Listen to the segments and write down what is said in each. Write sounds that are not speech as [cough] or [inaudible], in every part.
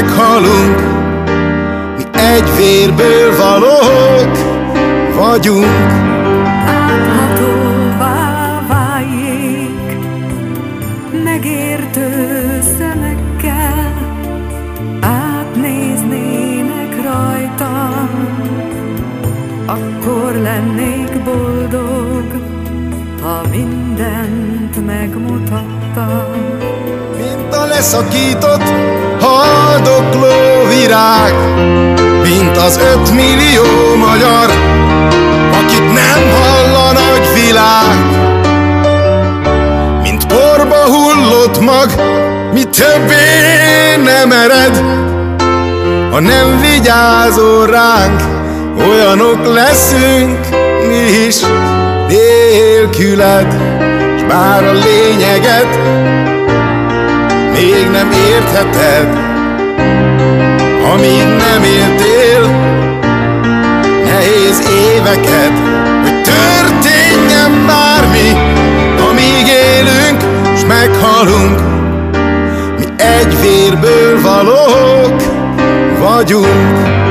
meghalunk. Mi egy vérből valók vagyunk. láthatóvá váljék, megértő szemekkel átnéznének rajtam, akkor lennék boldog, ha mindent megmutattam. Mint a leszakított haldokló virág, mint az ötmillió magyar, akit nem hall a nagy világ. Mint porba hullott mag, mi többé nem ered, ha nem vigyázol ránk, olyanok leszünk mi is nélküled, s bár a lényeget még nem értheted, amíg nem éltél nehéz éveket, hogy történjen bármi, amíg élünk, s meghalunk, mi egy vérből valók vagyunk.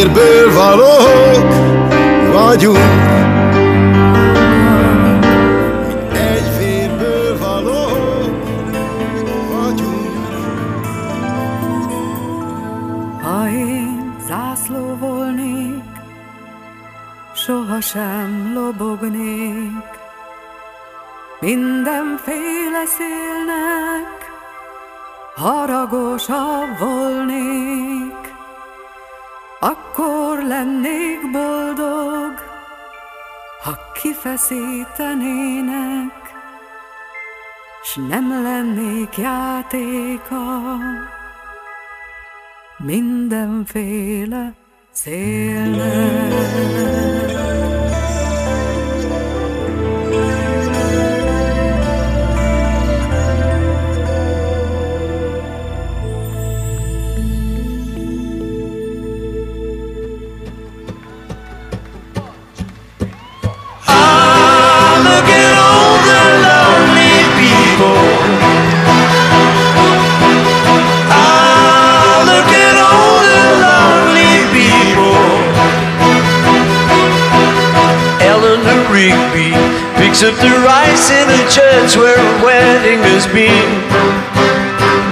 vérből valók vagyunk. Kifeszítenének, s nem lennék játéka mindenféle szélnek. Church where a wedding has been.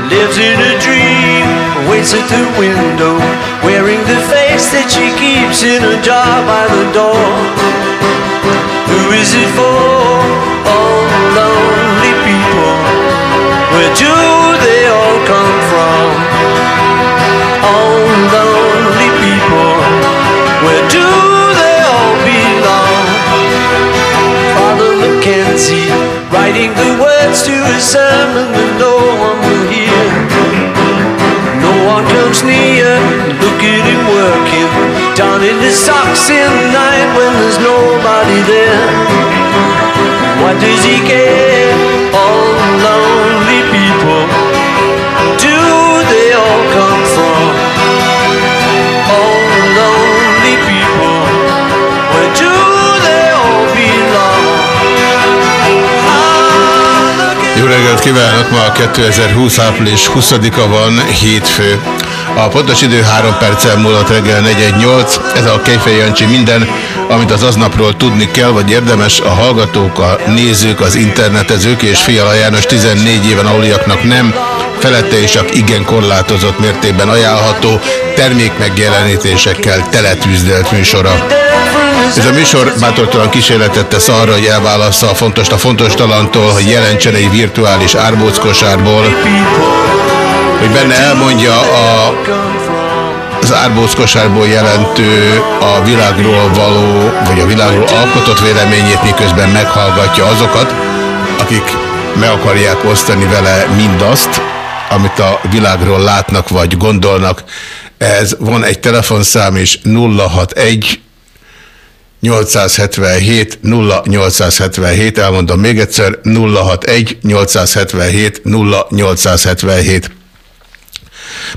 Lives in a dream, waits at the window, wearing the face that she keeps in a jar by the door. Words to that no one will hear. No one comes near. Look at him working down in the socks in the night when there's nobody there. What does he care? Reggelt kívánok! Ma a 2020 április 20-a van, hétfő. A pontos idő 3 perccel múlott reggel 418. Ez a Kejfej Jancsi minden, amit az aznapról tudni kell, vagy érdemes a hallgatók, a nézők, az internetezők és Fiala János 14 éven aluliaknak nem, felette és csak igen korlátozott mértékben ajánlható termékmegjelenítésekkel teletűzdelt műsora. Ez a műsor bátortalan kísérletet tesz arra, hogy elválassza a fontos a fontos talantól, hogy jelentsen egy virtuális árbóckosárból, hogy benne elmondja a, az árbóckosárból jelentő a világról való, vagy a világról alkotott véleményét, miközben meghallgatja azokat, akik meg akarják osztani vele mindazt, amit a világról látnak vagy gondolnak. Ez van egy telefonszám is 061 877 0877, elmondom még egyszer, 061 877 0877.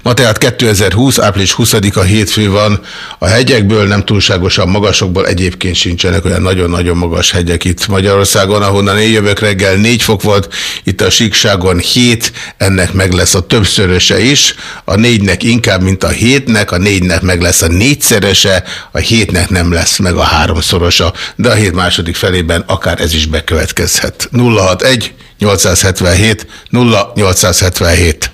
Ma tehát 2020. április 20-a hétfő van. A hegyekből nem túlságosan magasokból egyébként sincsenek olyan nagyon-nagyon magas hegyek itt Magyarországon, ahonnan én jövök reggel 4 fok volt, itt a síkságon 7, ennek meg lesz a többszöröse is, a négynek inkább, mint a hétnek, a négynek meg lesz a négyszerese, a hétnek nem lesz meg a háromszorosa, de a hét második felében akár ez is bekövetkezhet. 061 877 0877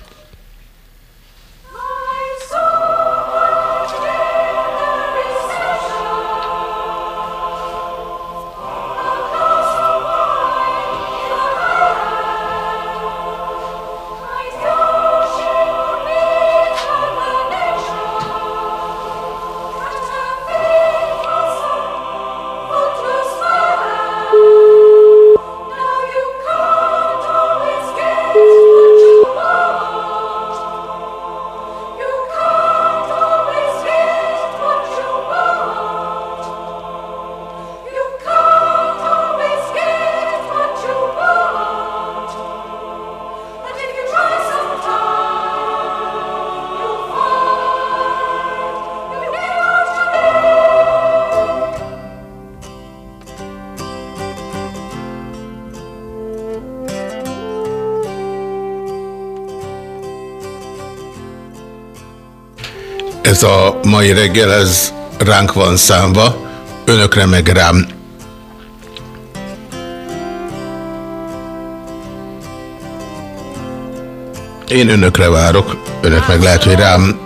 Ez a mai reggel, ez ránk van számva, önökre meg rám. Én önökre várok, önök meg lehet, hogy rám.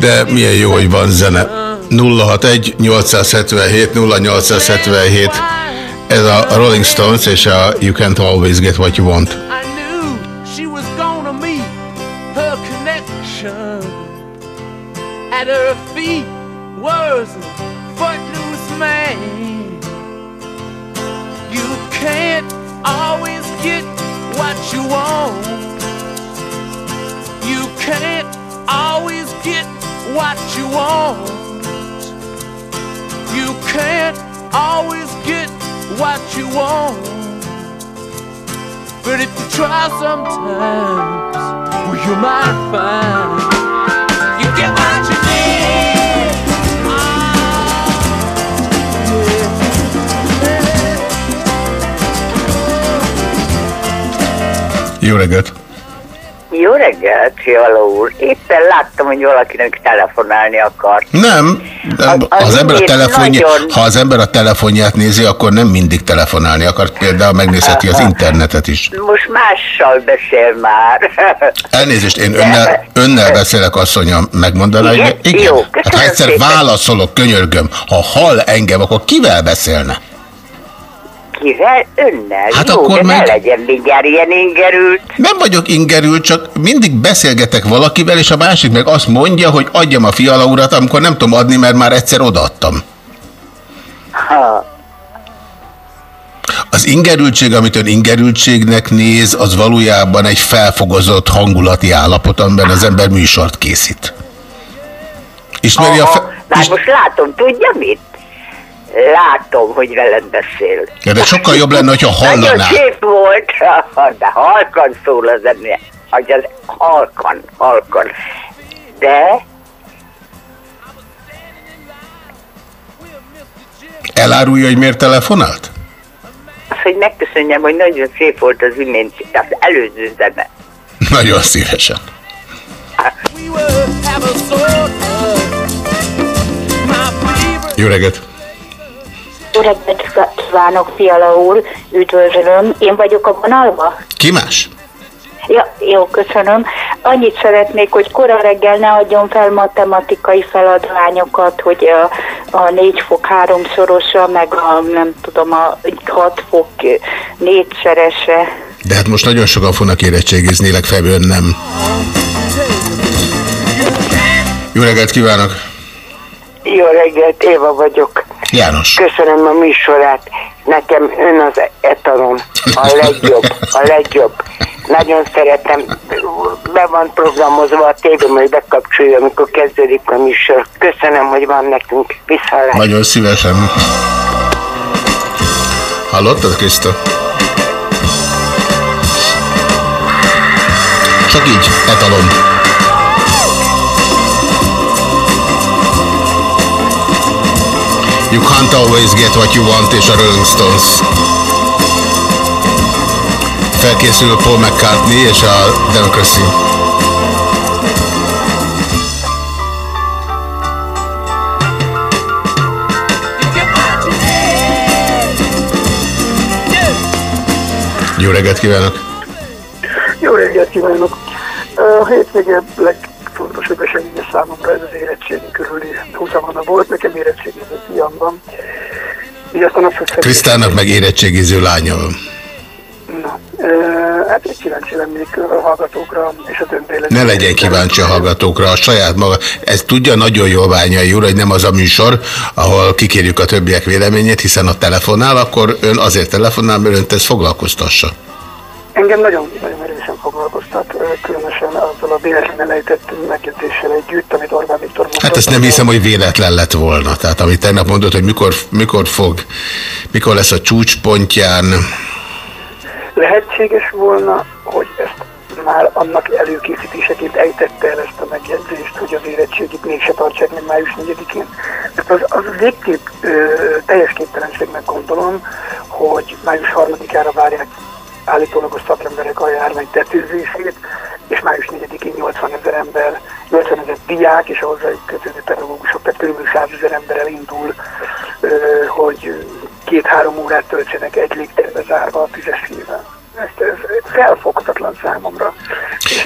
De milyen jó, hogy van zene. 061 877 0877 Ez a Rolling Stones és a You Can't Always Get What You Want. Always get what you want. You can't always get what you want. You can't always get what you want. But if you try sometimes, well, you might find Jó reggelt! Jó reggelt, Fiala úr. Éppen láttam, hogy valakinek telefonálni akart. Nem, nem Az- az az ember a telefonja, nagyon- ha az ember a telefonját nézi, akkor nem mindig telefonálni akar. Például megnézheti az internetet is. Most mással beszél már. Elnézést, én önnel, önnel beszélek, asszonyom, megmondaná, Igen? hogy igen. Jó, hát ha egyszer szépen. válaszolok, könyörgöm, ha hall engem, akkor kivel beszélne? Kivel? Önnel? Hát Jó, akkor de meg- ne legyen mindjárt ilyen ingerült. Nem vagyok ingerült, csak mindig beszélgetek valakivel, és a másik meg azt mondja, hogy adjam a fiala urat, amikor nem tudom adni, mert már egyszer odaadtam. Ha. Az ingerültség, amit ön ingerültségnek néz, az valójában egy felfogozott hangulati állapot, amiben az ember műsort készít. Ismeri a Aha, fe... már most látom, tudja mit? Látom, hogy veled beszél. Ja, de sokkal jobb lenne, hogyha Nagyon hallaná. szép volt, [laughs] de halkan szól az ember. Hogy az halkan, halkan. De Elárulja, hogy miért telefonált? az, hogy megköszönjem, hogy nagyon szép volt az imént, az előző zene. [laughs] Nagyon szívesen. Jó reggelt! Jó reggelt kívánok, Fiala úr, üdvözlöm. Én vagyok a vonalba? Ki más? Ja, jó, köszönöm. Annyit szeretnék, hogy kora reggel ne adjon fel matematikai feladványokat, hogy a, a négy fok háromszorosa, meg a nem tudom, a hat fok négyszerese. De hát most nagyon sokan fognak érettségizni, legfeljebb nem. Jó reggelt kívánok! Jó reggelt, Éva vagyok. János. Köszönöm a műsorát. Nekem ön az etalon. A legjobb, a legjobb. Nagyon szeretem. Be van programozva a tévém, hogy bekapcsolja, amikor kezdődik a műsor. Köszönöm, hogy van nekünk. Viszalát. Nagyon szívesen. Hallottad, Kriszta? Csak így, etalon. You can't always get what you want, és a Rolling Stones. Felkészül Paul McCartney és a Democracy. Jó reggelt kívánok! Jó reggelt kívánok! A hétvége legfontosabb eseménye számomra ez az érettségi körüli húzavana volt. Nekem érettségiző fiam van. Így aztán azt, hogy szeretném- Krisztának meg érettségiző lánya van. Na, ö, hát egy kíváncsi lennék a hallgatókra és a döntőlet. Ne legyen kíváncsi a hallgatókra, a saját maga. Ez tudja nagyon jól Bányai úr, hogy nem az a műsor, ahol kikérjük a többiek véleményét, hiszen a telefonál, akkor ön azért telefonál, mert önt ez foglalkoztassa. Engem nagyon, nagyon erősen foglalkoztat, különösen azzal a véletlen elejtett megjegyzéssel együtt, amit Orbán Viktor mondott. Hát ezt nem hiszem, hogy véletlen lett volna. Tehát amit tegnap mondott, hogy mikor, mikor fog, mikor lesz a csúcspontján. Lehetséges volna, hogy ezt már annak előkészítéseként ejtette el ezt a megjegyzést, hogy az érettségit mégse tartsák meg május 4-én. Mert az, az végképp ö, teljes képtelenségnek gondolom, hogy május 3-ára várják állítólagos szakemberek a járvány tetőzését, és május 4-én 80 ezer ember, 80 ezer diák és a hozzájuk kötődő pedagógusok, tehát kb. 100 ezer ember elindul hogy két-három órát töltsenek egy légterbe zárva a tüzessével. Ez, ez felfoghatatlan számomra.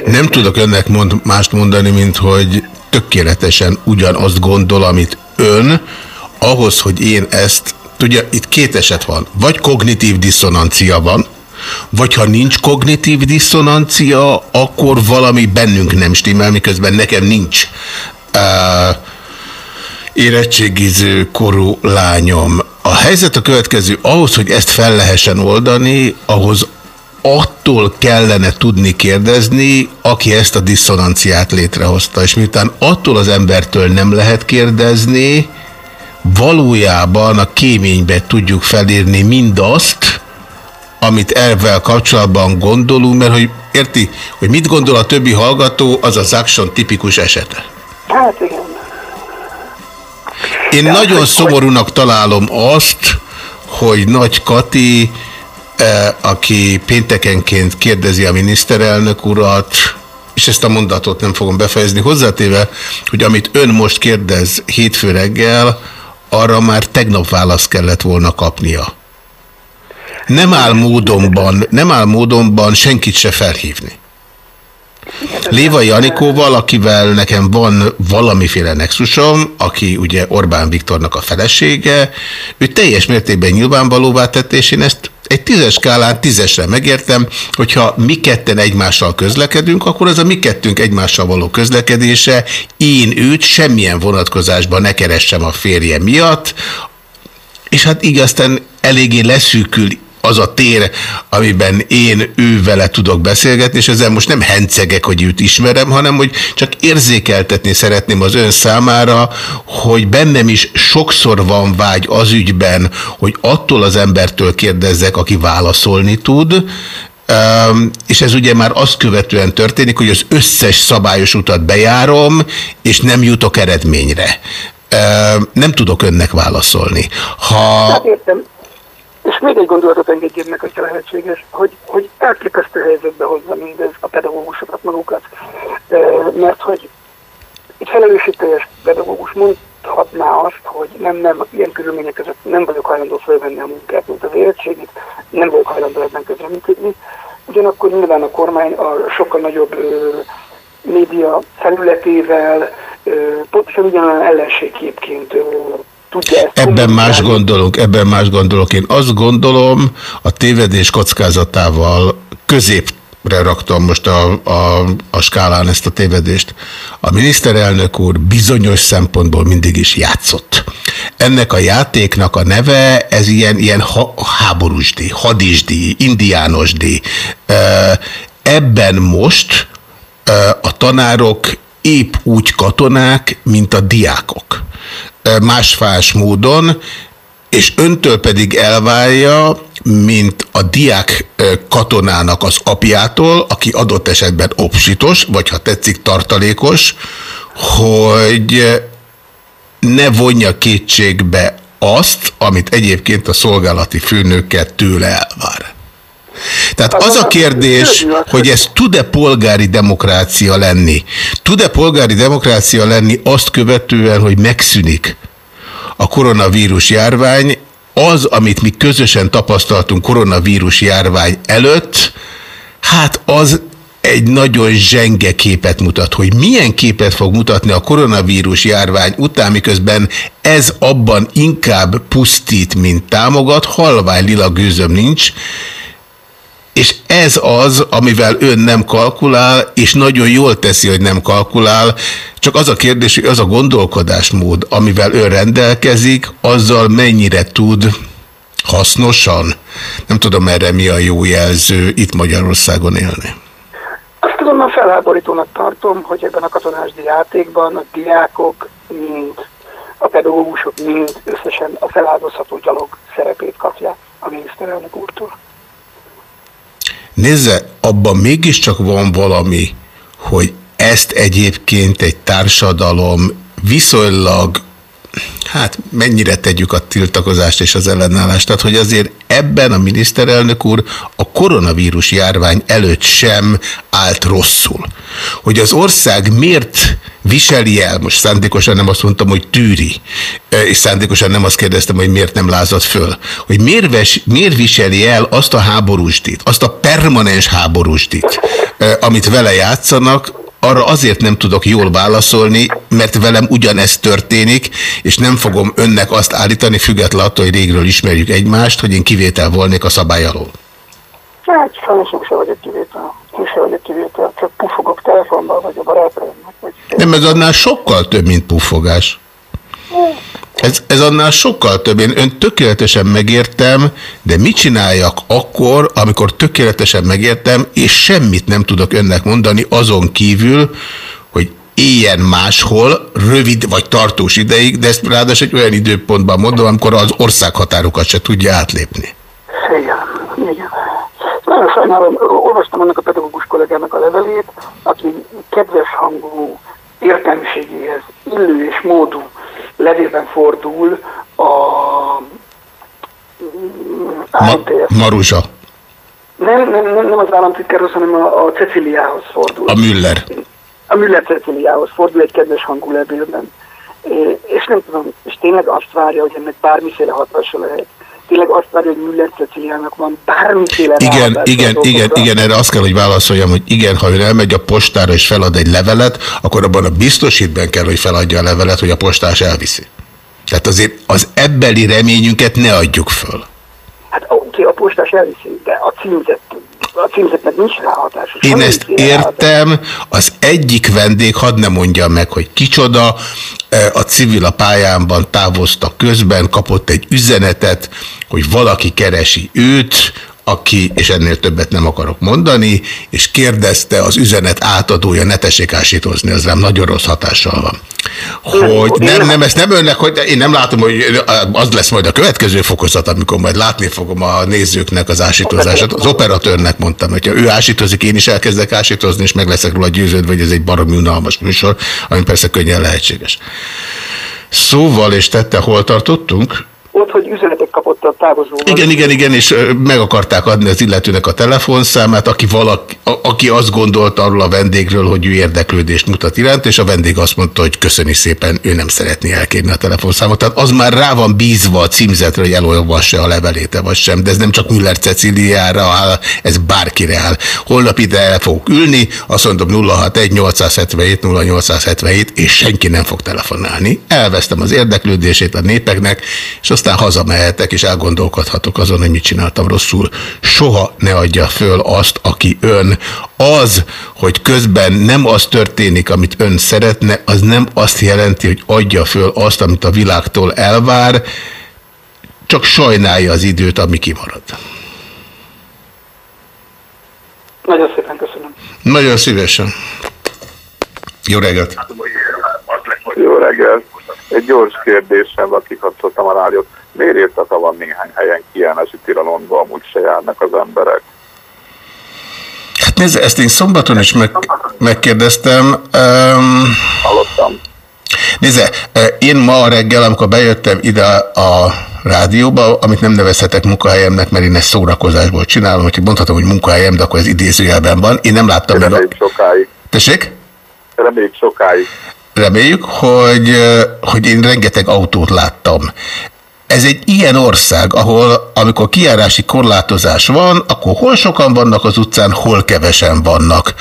Nem tudok önnek mond, mást mondani, mint hogy tökéletesen ugyanazt gondol, amit ön, ahhoz, hogy én ezt, tudja, itt két eset van. Vagy kognitív diszonancia van, vagy ha nincs kognitív diszonancia, akkor valami bennünk nem stimmel, miközben nekem nincs uh, érettségiző korú lányom. A helyzet a következő, ahhoz, hogy ezt fel lehessen oldani, ahhoz attól kellene tudni kérdezni, aki ezt a diszonanciát létrehozta. És miután attól az embertől nem lehet kérdezni, valójában a kéménybe tudjuk felírni mindazt, amit elvel kapcsolatban gondolunk, mert hogy érti, hogy mit gondol a többi hallgató, az az action tipikus esete. Hát igen. Én De nagyon az, szomorúnak hogy... találom azt, hogy Nagy Kati, eh, aki péntekenként kérdezi a miniszterelnök urat, és ezt a mondatot nem fogom befejezni, hozzátéve, hogy amit ön most kérdez hétfő reggel, arra már tegnap választ kellett volna kapnia. Nem áll módonban, nem áll módonban senkit se felhívni. Lévai Anikóval, akivel nekem van valamiféle nexusom, aki ugye Orbán Viktornak a felesége, ő teljes mértékben nyilvánvalóvá tett, és én ezt egy tízes skálán tízesre megértem, hogyha mi ketten egymással közlekedünk, akkor az a mi kettünk egymással való közlekedése, én őt semmilyen vonatkozásban ne keressem a férje miatt, és hát így aztán eléggé leszűkül az a tér, amiben én ő vele tudok beszélgetni, és ezzel most nem hencegek, hogy őt ismerem, hanem hogy csak érzékeltetni szeretném az ön számára, hogy bennem is sokszor van vágy az ügyben, hogy attól az embertől kérdezzek, aki válaszolni tud, Um, és ez ugye már azt követően történik, hogy az összes szabályos utat bejárom, és nem jutok eredményre. Um, nem tudok önnek válaszolni. Ha... Hát értem. És még egy gondolatot engedjék meg, hogyha lehetséges, hogy, hogy elképesztő helyzetbe hozza mindez a pedagógusokat magukat. Mert hogy egy felelősségteljes pedagógus mondhatná azt, hogy nem, nem, ilyen körülmények között nem vagyok hajlandó fölvenni a munkát, mint az érettségit, nem vagyok hajlandó ebben közreműködni. Ugyanakkor nyilván a kormány a sokkal nagyobb ö, média felületével ö, pontosan ugyanolyan ellenségképként ö, tudja ezt Ebben más gondolok, ebben más gondolok. Én azt gondolom, a tévedés kockázatával közép raktam most a, a, a skálán ezt a tévedést. A miniszterelnök úr bizonyos szempontból mindig is játszott. Ennek a játéknak a neve, ez ilyen, ilyen ha, háborúsdi, hadisdi, indiánosdi. Ebben most a tanárok épp úgy katonák, mint a diákok másfás módon, és öntől pedig elválja, mint a diák katonának az apjától, aki adott esetben opsitos, vagy ha tetszik tartalékos, hogy ne vonja kétségbe azt, amit egyébként a szolgálati főnöket tőle elvár. Tehát az a kérdés, hogy ez tud-e polgári demokrácia lenni? Tud-e polgári demokrácia lenni azt követően, hogy megszűnik a koronavírus járvány, az, amit mi közösen tapasztaltunk koronavírus járvány előtt, hát az egy nagyon zsenge képet mutat, hogy milyen képet fog mutatni a koronavírus járvány után, miközben ez abban inkább pusztít, mint támogat, halvány lila gőzöm nincs, és ez az, amivel ön nem kalkulál, és nagyon jól teszi, hogy nem kalkulál, csak az a kérdés, hogy az a gondolkodásmód, amivel ön rendelkezik, azzal mennyire tud hasznosan, nem tudom erre mi a jó jelző itt Magyarországon élni. Azt tudom, a felháborítónak tartom, hogy ebben a katonásdi játékban a diákok, mint a pedagógusok mind összesen a feláldozható gyalog szerepét kapják a miniszterelnök úrtól. Nézze, abban mégiscsak van valami, hogy ezt egyébként egy társadalom viszonylag hát mennyire tegyük a tiltakozást és az ellenállást. Tehát, hogy azért ebben a miniszterelnök úr a koronavírus járvány előtt sem állt rosszul. Hogy az ország miért viseli el, most szándékosan nem azt mondtam, hogy tűri, és szándékosan nem azt kérdeztem, hogy miért nem lázad föl, hogy miért, ves, miért viseli el azt a háborúsdit, azt a permanens háborúsdit, amit vele játszanak, arra azért nem tudok jól válaszolni, mert velem ugyanezt történik, és nem fogom önnek azt állítani, függetlenül attól, hogy régről ismerjük egymást, hogy én kivétel volnék a szabály alól. Hát sajnos sem vagyok kivétel. Én sem vagyok kivétel, csak pufogok telefonban, vagy a barátaimnak. Vagy... Nem, ez annál sokkal több, mint puffogás. Ez, ez annál sokkal több. Én ön tökéletesen megértem, de mit csináljak akkor, amikor tökéletesen megértem, és semmit nem tudok önnek mondani azon kívül, hogy éljen máshol, rövid vagy tartós ideig, de ezt ráadásul egy olyan időpontban mondom, amikor az országhatárokat se tudja átlépni. Igen, igen. Nagyon sajnálom, olvastam annak a pedagógus kollégának a levelét, aki kedves hangú értelmiségéhez illő és módú levélben fordul a Ma Maruzsa. Nem, nem, nem, nem az államtitkárhoz, hanem a, a Ceciliához fordul. A Müller. A Müller Ceciliához fordul egy kedves hangú levélben. É, és nem tudom, és tényleg azt várja, hogy ennek bármiféle hatása lehet. Tényleg azt várja, hogy Müller Ceciliának van bármiféle Igen, igen, igen, igen, erre azt kell, hogy válaszoljam, hogy igen, ha ön elmegy a postára és felad egy levelet, akkor abban a biztosítben kell, hogy feladja a levelet, hogy a postás elviszi. Tehát azért az ebbeli reményünket ne adjuk föl. Hát oké, a postás elviszi, de a címzet, a címzetnek nincs rá hatása. Én ezt értem, az egyik vendég, hadd ne mondjam meg, hogy kicsoda, a civil a pályámban távozta közben, kapott egy üzenetet, hogy valaki keresi őt, aki, és ennél többet nem akarok mondani, és kérdezte az üzenet átadója, ne tessék ásítozni, ez rám nagyon rossz hatással van. Hogy nem, nem, ezt nem önnek, hogy én nem látom, hogy az lesz majd a következő fokozat, amikor majd látni fogom a nézőknek az ásítozását. Az operatőrnek mondtam, hogyha ő ásítozik, én is elkezdek ásítozni, és meg leszek róla győződve, hogy ez egy baromi unalmas műsor, ami persze könnyen lehetséges. Szóval és tette, hol tartottunk? Ott, hogy üzenetek kapott a távozó. Igen, igen, igen, és meg akarták adni az illetőnek a telefonszámát, aki, valaki, a, aki azt gondolta arról a vendégről, hogy ő érdeklődést mutat iránt, és a vendég azt mondta, hogy köszöni szépen, ő nem szeretné elkérni a telefonszámot. Tehát az már rá van bízva a címzetre, hogy elolvassa a leveléte, vagy sem, de ez nem csak Müller Ceciliára áll, ez bárkire áll. Holnap ide el fogok ülni, azt mondom 061 877 0877, és senki nem fog telefonálni. Elvesztem az érdeklődését a népeknek, és aztán hazamehetek, és elgondolkodhatok azon, hogy mit csináltam rosszul. Soha ne adja föl azt, aki ön. Az, hogy közben nem az történik, amit ön szeretne, az nem azt jelenti, hogy adja föl azt, amit a világtól elvár, csak sajnálja az időt, ami kimarad. Nagyon szépen köszönöm. Nagyon szívesen. Jó reggelt! Jó reggelt! Egy gyors kérdésem, akik kapcsoltam a rádiót. Miért ha van néhány helyen kiállnási tilalomba, amúgy se járnak az emberek? Hát nézd, ezt én szombaton is meg, megkérdeztem. Um, Hallottam. Nézze, én ma reggel, amikor bejöttem ide a rádióba, amit nem nevezhetek munkahelyemnek, mert én ezt szórakozásból csinálom, hogy mondhatom, hogy munkahelyem, de akkor ez idézőjelben van. Én nem láttam meg a... sokáig. Tessék? Reméljük sokáig. Reméljük, hogy, hogy én rengeteg autót láttam. Ez egy ilyen ország, ahol amikor kiárási korlátozás van, akkor hol sokan vannak az utcán, hol kevesen vannak.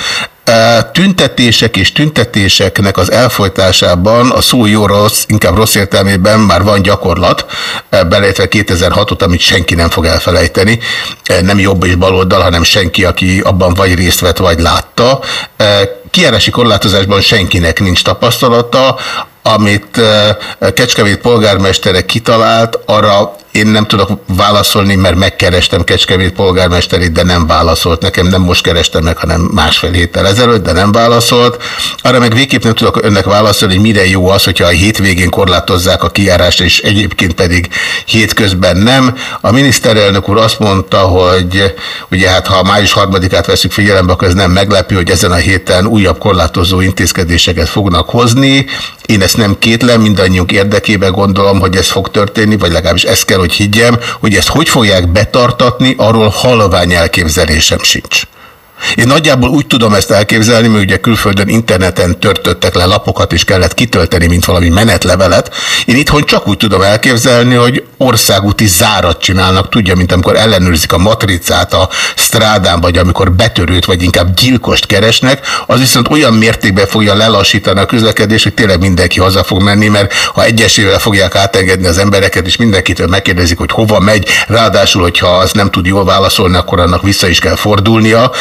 Tüntetések és tüntetéseknek az elfolytásában a szó jó-rossz, inkább rossz értelmében már van gyakorlat, beleértve 2006-ot, amit senki nem fog elfelejteni, nem jobb és baloldal, hanem senki, aki abban vagy részt vett, vagy látta. Kiárási korlátozásban senkinek nincs tapasztalata, amit Kecskevét polgármestere kitalált, arra én nem tudok válaszolni, mert megkerestem Kecskevét polgármesterét, de nem válaszolt. Nekem nem most kerestem meg, hanem másfél héttel ezelőtt, de nem válaszolt. Arra meg végképp nem tudok önnek válaszolni, hogy mire jó az, hogyha a hétvégén korlátozzák a kijárást, és egyébként pedig hétközben nem. A miniszterelnök úr azt mondta, hogy ugye hát ha május harmadikát veszük figyelembe, akkor ez nem meglepő, hogy ezen a héten újabb korlátozó intézkedéseket fognak hozni. Én ezt nem kétlem, mindannyiunk érdekében gondolom, hogy ez fog történni, vagy legalábbis ezt kell, higgyem, hogy ezt hogy fogják betartatni, arról halvány elképzelésem sincs. Én nagyjából úgy tudom ezt elképzelni, mert ugye külföldön interneten törtöttek le lapokat, és kellett kitölteni, mint valami menetlevelet. Én itthon csak úgy tudom elképzelni, hogy országúti zárat csinálnak, tudja, mint amikor ellenőrzik a matricát a strádán, vagy amikor betörőt, vagy inkább gyilkost keresnek, az viszont olyan mértékben fogja lelassítani a közlekedést, hogy tényleg mindenki haza fog menni, mert ha egyesével fogják átengedni az embereket, és mindenkitől megkérdezik, hogy hova megy, ráadásul, hogyha az nem tud jól válaszolni, akkor annak vissza is kell fordulnia,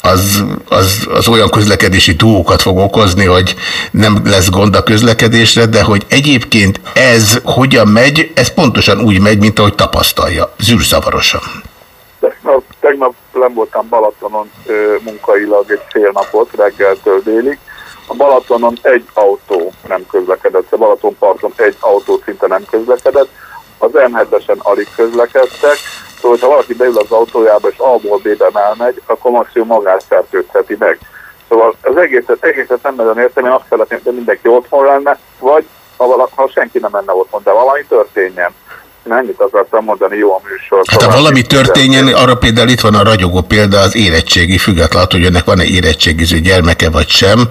az, az, az olyan közlekedési dúókat fog okozni, hogy nem lesz gond a közlekedésre, de hogy egyébként ez hogyan megy, ez pontosan úgy megy, mint ahogy tapasztalja, zűrzavarosan. Tegnap, tegnap nem voltam Balatonon ö, munkailag egy fél napot, reggeltől délig. A Balatonon egy autó nem közlekedett, a Balatonparton egy autó szinte nem közlekedett, az M7-esen alig közlekedtek, Szóval, ha valaki beül az autójába és A-ból B-ben elmegy, akkor maximum magát fertőzheti meg. Szóval az egészet, egészet nem nagyon értem, én azt szeretném, hogy mindenki otthon lenne, vagy ha, vala, ha senki nem menne otthon, de valami történjen. Én ennyit akartam mondani, jó a műsor. Hát ha valami történjen, arra például itt van a ragyogó példa az érettségi, függetlenül, hogy önnek van-e érettségiző gyermeke vagy sem,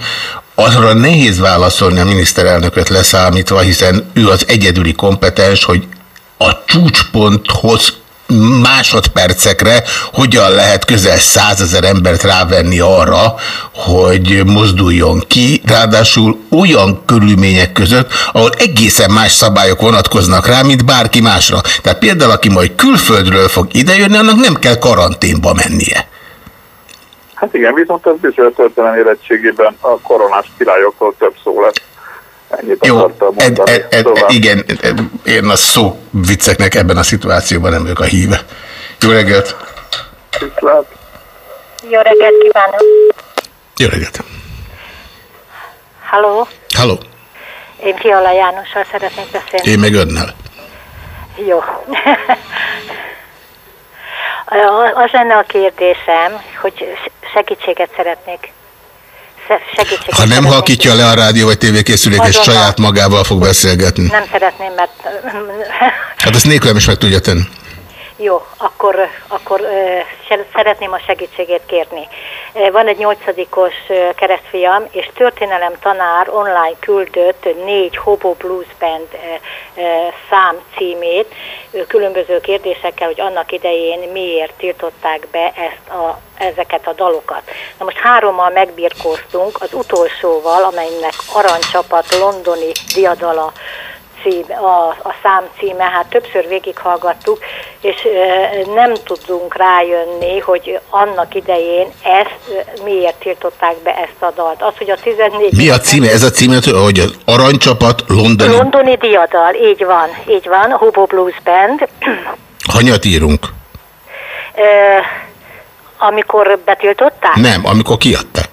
azra nehéz válaszolni a miniszterelnököt leszámítva, hiszen ő az egyedüli kompetens, hogy a csúcsponthoz másodpercekre hogyan lehet közel százezer embert rávenni arra, hogy mozduljon ki, ráadásul olyan körülmények között, ahol egészen más szabályok vonatkoznak rá, mint bárki másra. Tehát például, aki majd külföldről fog idejönni, annak nem kell karanténba mennie. Hát igen, viszont ez bizony a történelmi érettségében a koronás királyokról több szó lesz. Ennyit Jó, ed, ed, ed, Tovább. igen, ed, én a szó vicceknek ebben a szituációban nem vagyok a híve. Jó reggelt! Viszlát. Jó reggelt kívánok! Jó reggelt! Halló, Halló! én Fiala Jánossal szeretnék beszélni. Én meg önnel. Jó. [laughs] Az lenne a kérdésem, hogy segítséget szeretnék. Segítséget Ha nem halkítja le a rádió vagy tévékészülék, és saját magával fog beszélgetni. Nem szeretném, mert... Hát ezt nélkülem is meg tudja tenni. Jó, akkor, akkor szeretném a segítségét kérni. Van egy nyolcadikos keresztfiam, és történelem tanár online küldött négy Hobo Blues Band szám címét, különböző kérdésekkel, hogy annak idején miért tiltották be ezt a, ezeket a dalokat. Na most hárommal megbirkóztunk, az utolsóval, amelynek aranycsapat londoni diadala cím, a, a szám címe, hát többször végighallgattuk, és nem tudunk rájönni, hogy annak idején ezt miért tiltották be ezt a dalt. Az, hogy a 14... Mi a címe? Ez a címe, hogy az aranycsapat londoni... Londoni diadal, így van, így van, Hobo Blues Band. [clears throat] Hanyat írunk? E, amikor betiltották, Nem, amikor kiadták.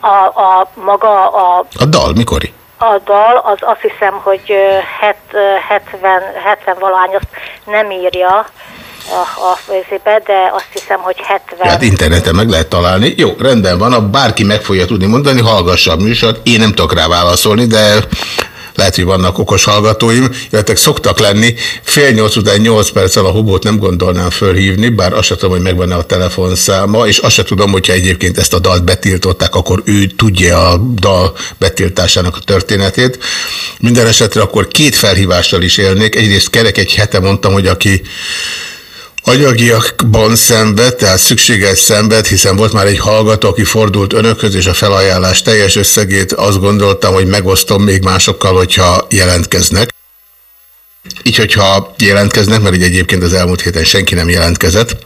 a, a maga a A dal mikori? A dal az azt hiszem, hogy ö, het, ö, 70, 70 valahány, azt nem írja a, a főzébe, de azt hiszem, hogy 70. Hát interneten meg lehet találni. Jó, rendben van, ha bárki meg fogja tudni mondani, hallgassa a műsort. Én nem tudok rá válaszolni, de lehet, hogy vannak okos hallgatóim, illetve szoktak lenni. Fél nyolc után nyolc perccel a hubót nem gondolnám fölhívni, bár azt sem tudom, hogy megvan-e a telefonszáma, és azt sem tudom, hogyha egyébként ezt a dalt betiltották, akkor ő tudja a dal betiltásának a történetét. Minden esetre akkor két felhívással is élnék. Egyrészt kerek egy hete mondtam, hogy aki anyagiakban szenved, tehát szükséges szenved, hiszen volt már egy hallgató, aki fordult önökhöz, és a felajánlás teljes összegét azt gondoltam, hogy megosztom még másokkal, hogyha jelentkeznek. Így, hogyha jelentkeznek, mert így egyébként az elmúlt héten senki nem jelentkezett,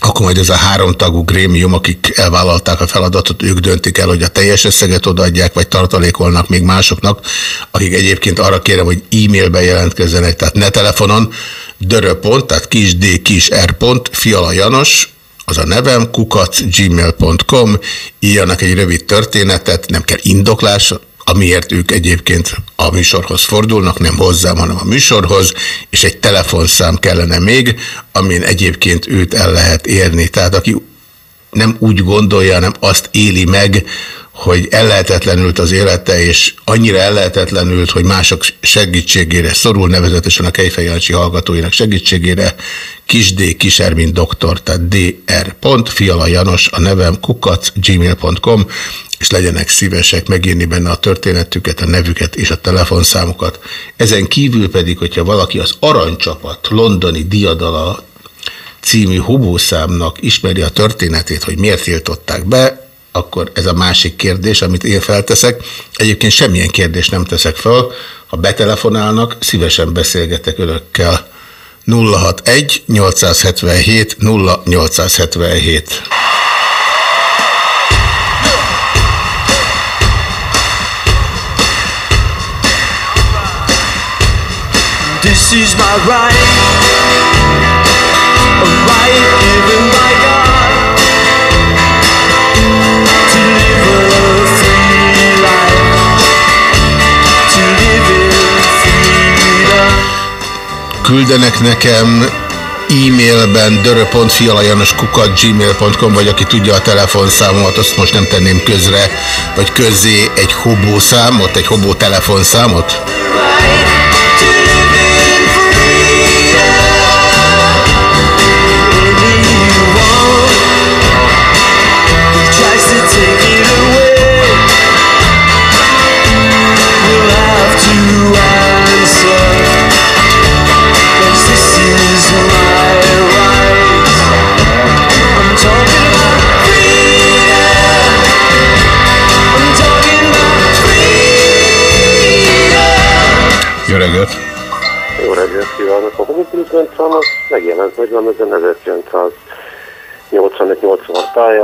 akkor majd ez a háromtagú grémium, akik elvállalták a feladatot, ők döntik el, hogy a teljes összeget odaadják, vagy tartalékolnak még másoknak, akik egyébként arra kérem, hogy e-mailben jelentkezzenek, tehát ne telefonon, dörö.pont, tehát kis d, kis r. pont, Fiala Janos, az a nevem, kukac, gmail.com, írjanak egy rövid történetet, nem kell indoklás, amiért ők egyébként a műsorhoz fordulnak, nem hozzám, hanem a műsorhoz, és egy telefonszám kellene még, amin egyébként őt el lehet érni. Tehát aki nem úgy gondolja, hanem azt éli meg, hogy ellehetetlenült az élete, és annyira ellehetetlenült, hogy mások segítségére szorul, nevezetesen a Kejfej Jancsi hallgatóinak segítségére, kisd kisermint doktor, tehát dr. Fiala Janos, a nevem kukac, gmail.com, és legyenek szívesek megírni benne a történetüket, a nevüket és a telefonszámukat. Ezen kívül pedig, hogyha valaki az Aranycsapat londoni diadala című hobószámnak ismeri a történetét, hogy miért tiltották be, akkor ez a másik kérdés, amit én felteszek. Egyébként semmilyen kérdést nem teszek fel. Ha betelefonálnak, szívesen beszélgetek önökkel. 061 877 0877 This is my right, a right given Küldenek nekem e-mailben dörö.fialajanoskukat gmail.com, vagy aki tudja a telefonszámomat, azt most nem tenném közre, vagy közzé egy hobó számot, egy hobó telefonszámot?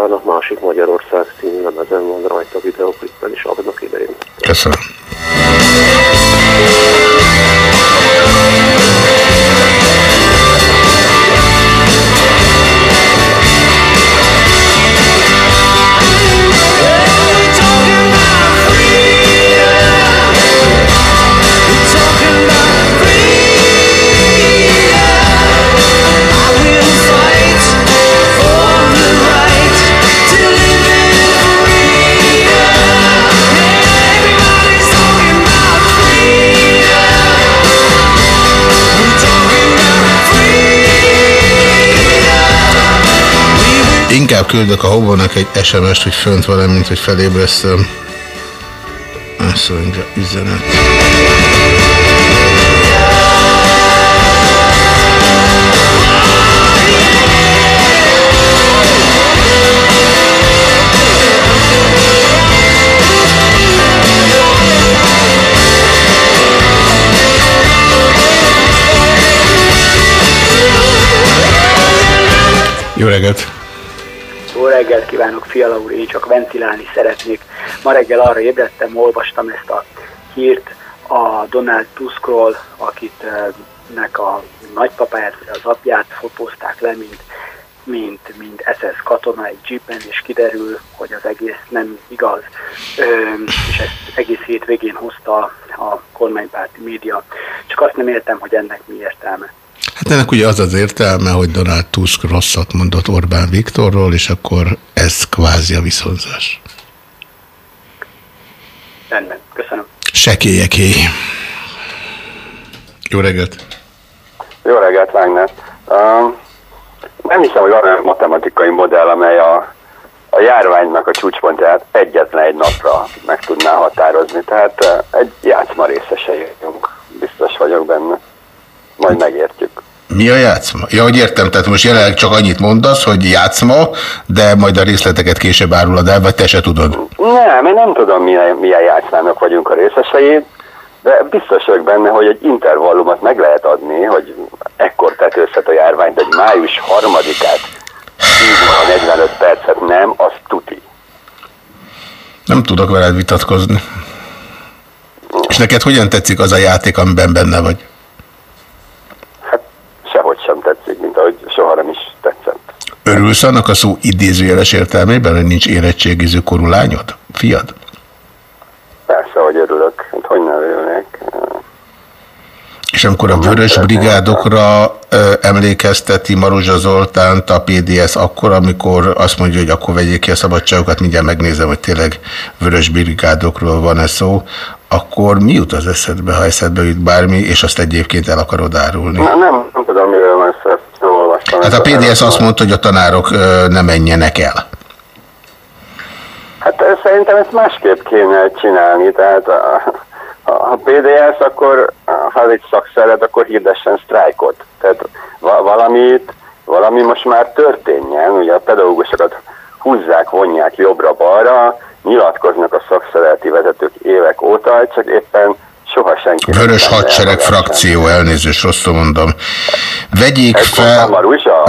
1985-86 táján, a másik Magyarország Inkább küldök a hobónak egy SMS-t, hogy fönt van, mint hogy felébresztem. Azt mondja, üzenet. Jó reggelt! Kívánok, Fiala úr, én csak ventilálni szeretnék. Ma reggel arra ébredtem, olvastam ezt a hírt a Donald Tuskról, akit nek a nagypapáját, vagy az apját fotózták le, mint, mint, mint SS katona egy jeepen, és kiderül, hogy az egész nem igaz. Ö, és ezt egész hétvégén hozta a kormánypárti média. Csak azt nem értem, hogy ennek mi értelme. Ennek ugye az az értelme, hogy Donald Tusk rosszat mondott Orbán Viktorról, és akkor ez kvázi a viszonzás. Rendben, köszönöm. Sekélyeké. Jó reggelt! Jó reggelt, Wagner! Um, nem hiszem, hogy van olyan matematikai modell, amely a, a járványnak a csúcspontját egyetlen egy napra meg tudná határozni. Tehát uh, egy játszma részesei vagyunk. Biztos vagyok benne. Majd megértjük. Mi a játszma? Ja, hogy értem, tehát most jelenleg csak annyit mondasz, hogy játszma, de majd a részleteket később árulod el, vagy te se tudod. Nem, én nem tudom, milyen, milyen játszmának vagyunk a részesei, de biztos vagyok benne, hogy egy intervallumot meg lehet adni, hogy ekkor tetőzhet a járványt, egy május harmadikát, 10 45 percet nem, az tuti. Nem tudok veled vitatkozni. És neked hogyan tetszik az a játék, amiben benne vagy? Sehogy sem tetszik, mint ahogy soha nem is tetszett. Örülsz annak a szó idézőjeles értelmében, hogy nincs érettségiző korú lányod? Fiad? Persze, hogy örülök, hát hogy ne örülnék. És amikor a vörös brigádokra ö, emlékezteti Maruzsa Zoltánt a PDS akkor, amikor azt mondja, hogy akkor vegyék ki a szabadságokat, mindjárt megnézem, hogy tényleg vörös brigádokról van-e szó, akkor mi jut az eszedbe, ha eszedbe jut bármi, és azt egyébként el akarod árulni? Na, nem, nem tudom, miről van szó, ezt jól olvastam. Hát a PDS azt mondta, hogy a tanárok ö, ne menjenek el. Hát szerintem ezt másképp kéne csinálni, tehát a, a, a PDS akkor, ha ez egy szakszervezet, akkor hirdessen sztrájkot. Tehát va, valamit, valami most már történjen, ugye a pedagógusokat húzzák, vonják jobbra-balra, nyilatkoznak a szakszervezeti vezetők évek óta, csak éppen soha senki Vörös hadsereg frakció, elnézést, rosszul mondom. Vegyék Ezt fel,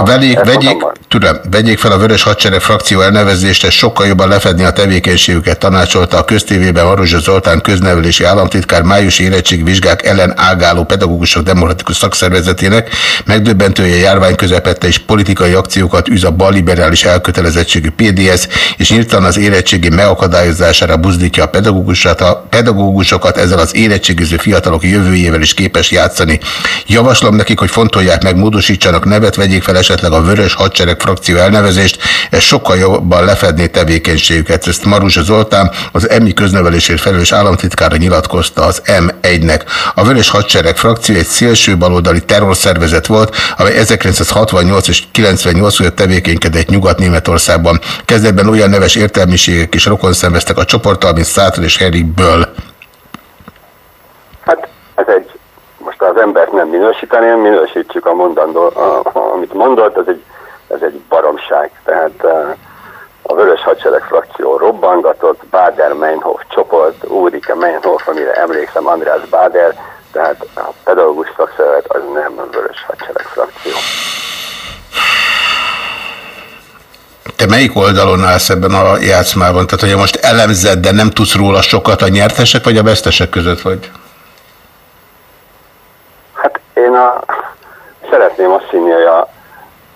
vegyék, vegyék, tudom, vegyék fel a Vörös hadsereg frakció elnevezést, ez sokkal jobban lefedni a tevékenységüket, tanácsolta a köztévében Maruzsa Zoltán köznevelési államtitkár májusi érettségvizsgák ellen ágáló pedagógusok demokratikus szakszervezetének, megdöbbentő, hogy a járvány közepette és politikai akciókat üz a balliberális elkötelezettségű PDS, és nyíltan az érettségi megakadályozására buzdítja a pedagógusokat, a pedagógusokat ezzel az érettségiző fiatalok jövőjével is képes játszani. Javaslom nekik, hogy fontolják meg, módosítsanak nevet, vegyék fel esetleg a Vörös Hadsereg frakció elnevezést, ez sokkal jobban lefedné tevékenységüket. Ezt Maruzsa Zoltán, az EMI köznevelésért felelős államtitkára nyilatkozta az M1-nek. A Vörös Hadsereg frakció egy szélső baloldali terrorszervezet volt, amely 1968 és 98 között tevékenykedett Nyugat-Németországban. Kezdetben olyan neves értelmiségek is rokon szenveztek a csoporttal, mint Szátor és Böll. Ez egy, most az embert nem minősíteném, minősítsük a mondandó, a, a, amit mondott, ez egy, ez egy baromság. Tehát eh, a Vörös Hadsereg frakció robbangatott, Bader Meinhof csoport, Úrike Meinhof, amire emlékszem, András Bader, tehát a pedagógus szakszervezet az nem a Vörös Hadsereg frakció. Te melyik oldalon állsz ebben a játszmában? Tehát, hogyha most elemzed, de nem tudsz róla sokat, a nyertesek vagy a vesztesek között vagy? Én a, szeretném azt hinni, hogy a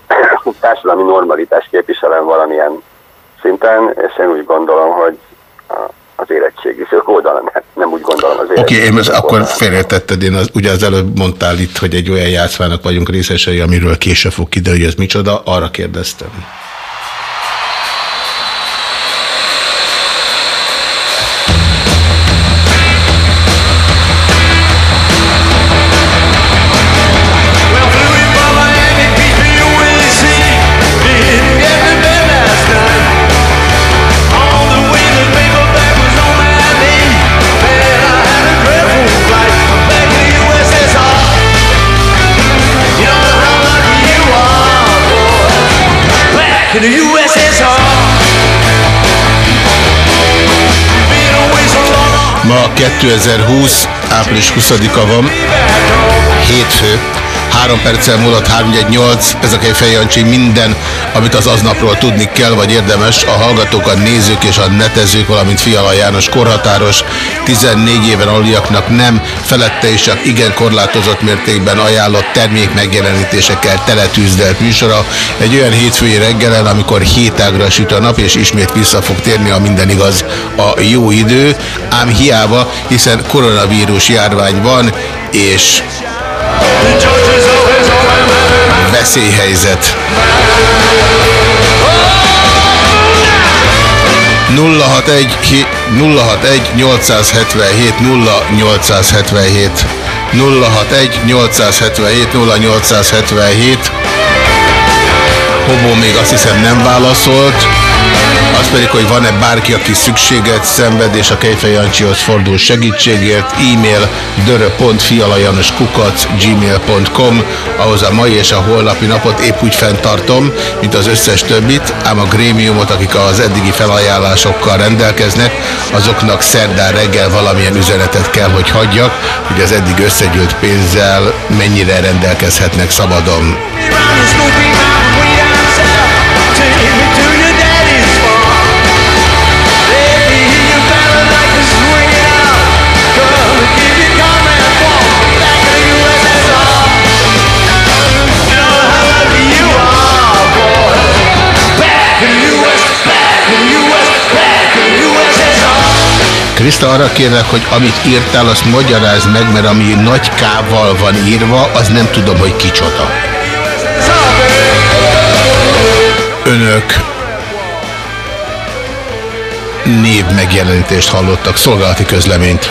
[coughs] társadalmi normalitás képviselem valamilyen szinten, és én úgy gondolom, hogy az érettségizők oldalon, hát nem úgy gondolom az Oké, okay, én most akkor oldalán. félretetted, én az, ugye az előbb mondtál itt, hogy egy olyan játszmának vagyunk részesei, amiről később fog kiderülni, hogy ez micsoda, arra kérdeztem. 2020. április 20-a van, hétfő, 3 perccel múlott 318, ez a Kejfej Jancsi minden, amit az aznapról tudni kell, vagy érdemes, a hallgatók, a nézők és a netezők, valamint Fiala János korhatáros, 14 éven aluliaknak nem, felette és csak igen korlátozott mértékben ajánlott termék megjelenítésekkel teletűzdelt műsora, egy olyan hétfői reggelen, amikor hétágra süt a nap, és ismét vissza fog térni, a minden igaz, a jó idő, ám hiába, hiszen koronavírus járvány van, és veszélyhelyzet. 061 061 877 0877 061 877 0877 Hobó még azt hiszem nem válaszolt. Az pedig, hogy van-e bárki, aki szükséget szenved, és a Kejfej Jancsihoz fordul segítségért, e-mail dörö.fialajanoskukac gmail.com, ahhoz a mai és a holnapi napot épp úgy fenntartom, mint az összes többit, ám a grémiumot, akik az eddigi felajánlásokkal rendelkeznek, azoknak szerdán reggel valamilyen üzenetet kell, hogy hagyjak, hogy az eddig összegyűlt pénzzel mennyire rendelkezhetnek szabadon. Krista, arra kérlek, hogy amit írtál, azt magyarázd meg, mert ami nagy K-val van írva, az nem tudom, hogy kicsoda. Önök név megjelenítést hallottak, szolgálati közleményt.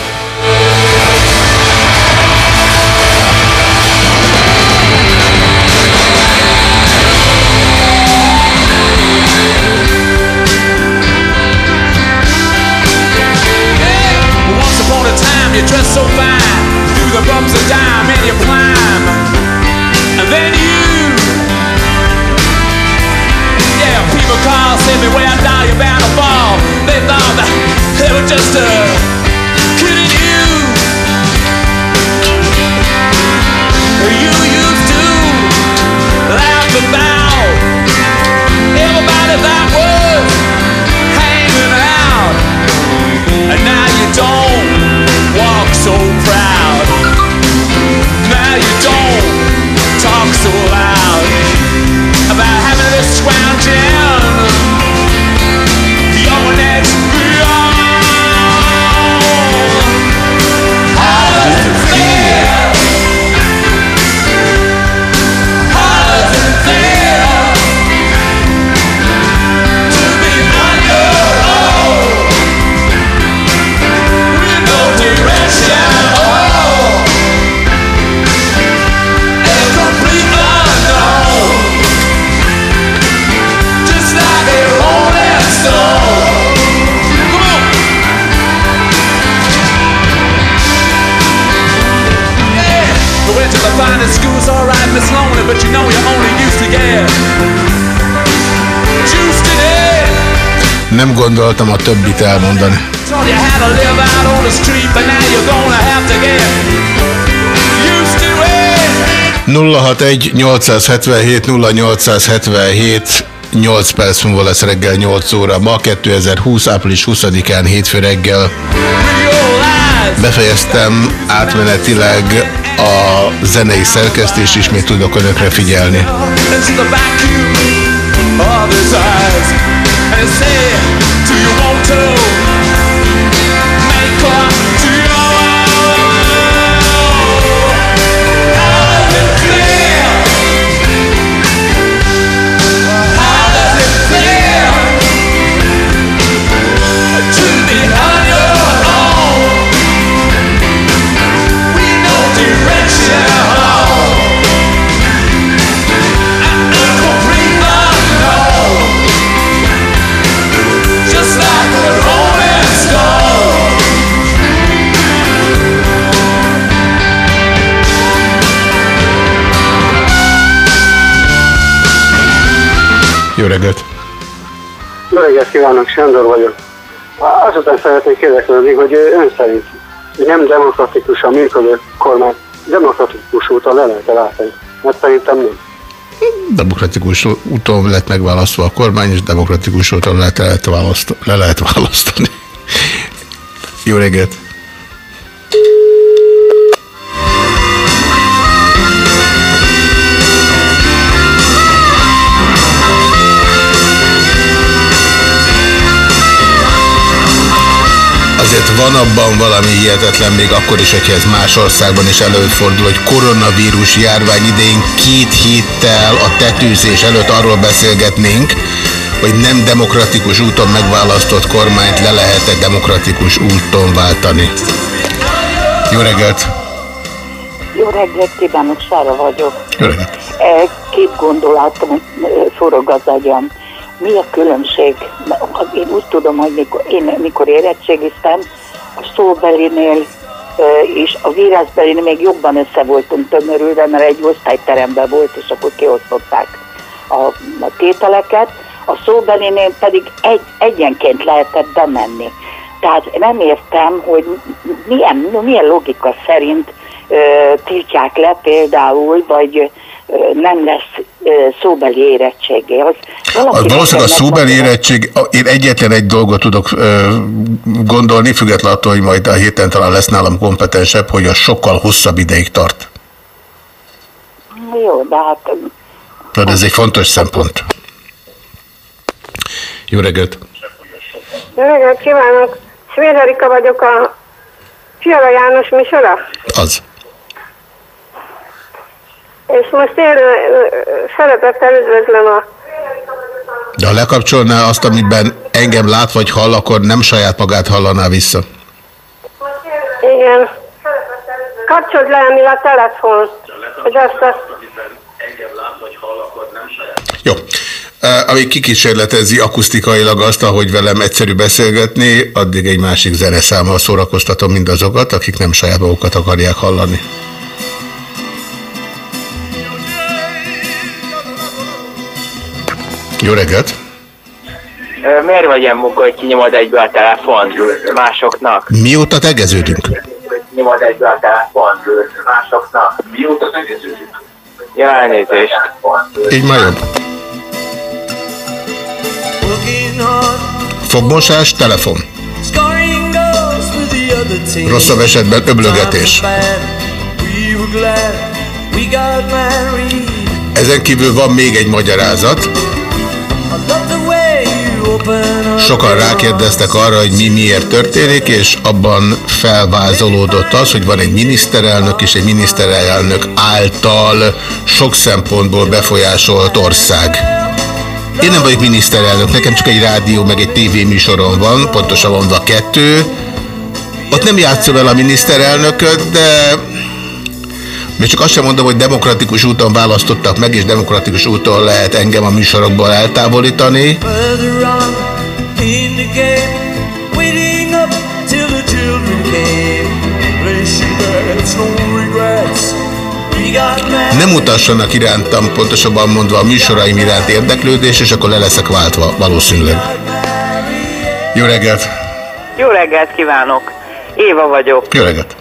Gonna have to get used to it. 061 877 0877 8 perc múlva lesz reggel 8 óra. Ma 2020. április 20-án hétfő reggel befejeztem átmenetileg a zenei szerkesztést, ismét tudok önökre figyelni. and say, Do you want to? Jó reggelt! Jó reggelt kívánok, Sándor vagyok. Azután szeretnék kérdezni, hogy ön szerint nem demokratikus a működő kormány, demokratikus úton le lehet látni? Mert szerintem nem. Demokratikus úton lett megválasztva a kormány, és demokratikus úton lehet, lehet választ, le lehet választani. Jó reggelt! Van abban valami hihetetlen, még akkor is, hogyha ez más országban is előfordul, hogy koronavírus járvány idején két héttel a tetőzés előtt arról beszélgetnénk, hogy nem demokratikus úton megválasztott kormányt le lehet-e demokratikus úton váltani. Jó reggelt! Jó reggelt kívánok, Sára vagyok. Jó reggelt! E, Két gondolatom e, forog az agyam. Mi a különbség? Én úgy tudom, hogy mikor, én mikor érettségiztem, szóbelinél és a vírásbelinél még jobban össze voltunk tömörülve, mert egy osztályteremben volt, és akkor kiosztották a, a tételeket. A szóbelinél pedig egy, egyenként lehetett bemenni. Tehát nem értem, hogy milyen, milyen logika szerint ö, tiltják le például, vagy nem lesz szóbeli érettsége. Az, Az valószínűleg a szóbeli érettség, én egyetlen egy dolgot tudok gondolni, függetlenül attól, hogy majd a héten talán lesz nálam kompetensebb, hogy az sokkal hosszabb ideig tart. Jó, de hát Tehát ez egy fontos szempont. Jó reggelt! Jó reggelt kívánok! Svéd Erika vagyok a Fiala János műsora, Az. És most én szeretettel üdvözlöm a... De ha lekapcsolná azt, amiben engem lát vagy hall, akkor nem saját magát hallaná vissza. Igen. Kapcsold le Emil a telefon, hogy azt a... Jó. Amíg kikísérletezi akusztikailag azt, ahogy velem egyszerű beszélgetni, addig egy másik zeneszámmal szórakoztatom mindazokat, akik nem saját magukat akarják hallani. Jó reggelt! Miért vagy ilyen munka, hogy kinyomod egybe a telefont másoknak? Mióta tegeződünk? Nyomod egybe a telefont másoknak. Mióta tegeződünk? Ja, elnézést. Így már jobb. Fogmosás, telefon. Rosszabb esetben öblögetés. Ezen kívül van még egy magyarázat. Sokan rákérdeztek arra, hogy mi miért történik, és abban felvázolódott az, hogy van egy miniszterelnök és egy miniszterelnök által sok szempontból befolyásolt ország. Én nem vagyok miniszterelnök, nekem csak egy rádió meg egy tévéműsorom van, pontosan mondva kettő. Ott nem játszom el a miniszterelnököt, de még csak azt sem mondom, hogy demokratikus úton választottak meg, és demokratikus úton lehet engem a műsorokból eltávolítani. Nem mutassanak irántam, pontosabban mondva a műsoraim iránt érdeklődés, és akkor le leszek váltva, valószínűleg. Jó reggelt! Jó reggelt kívánok! Éva vagyok. Jó reggelt!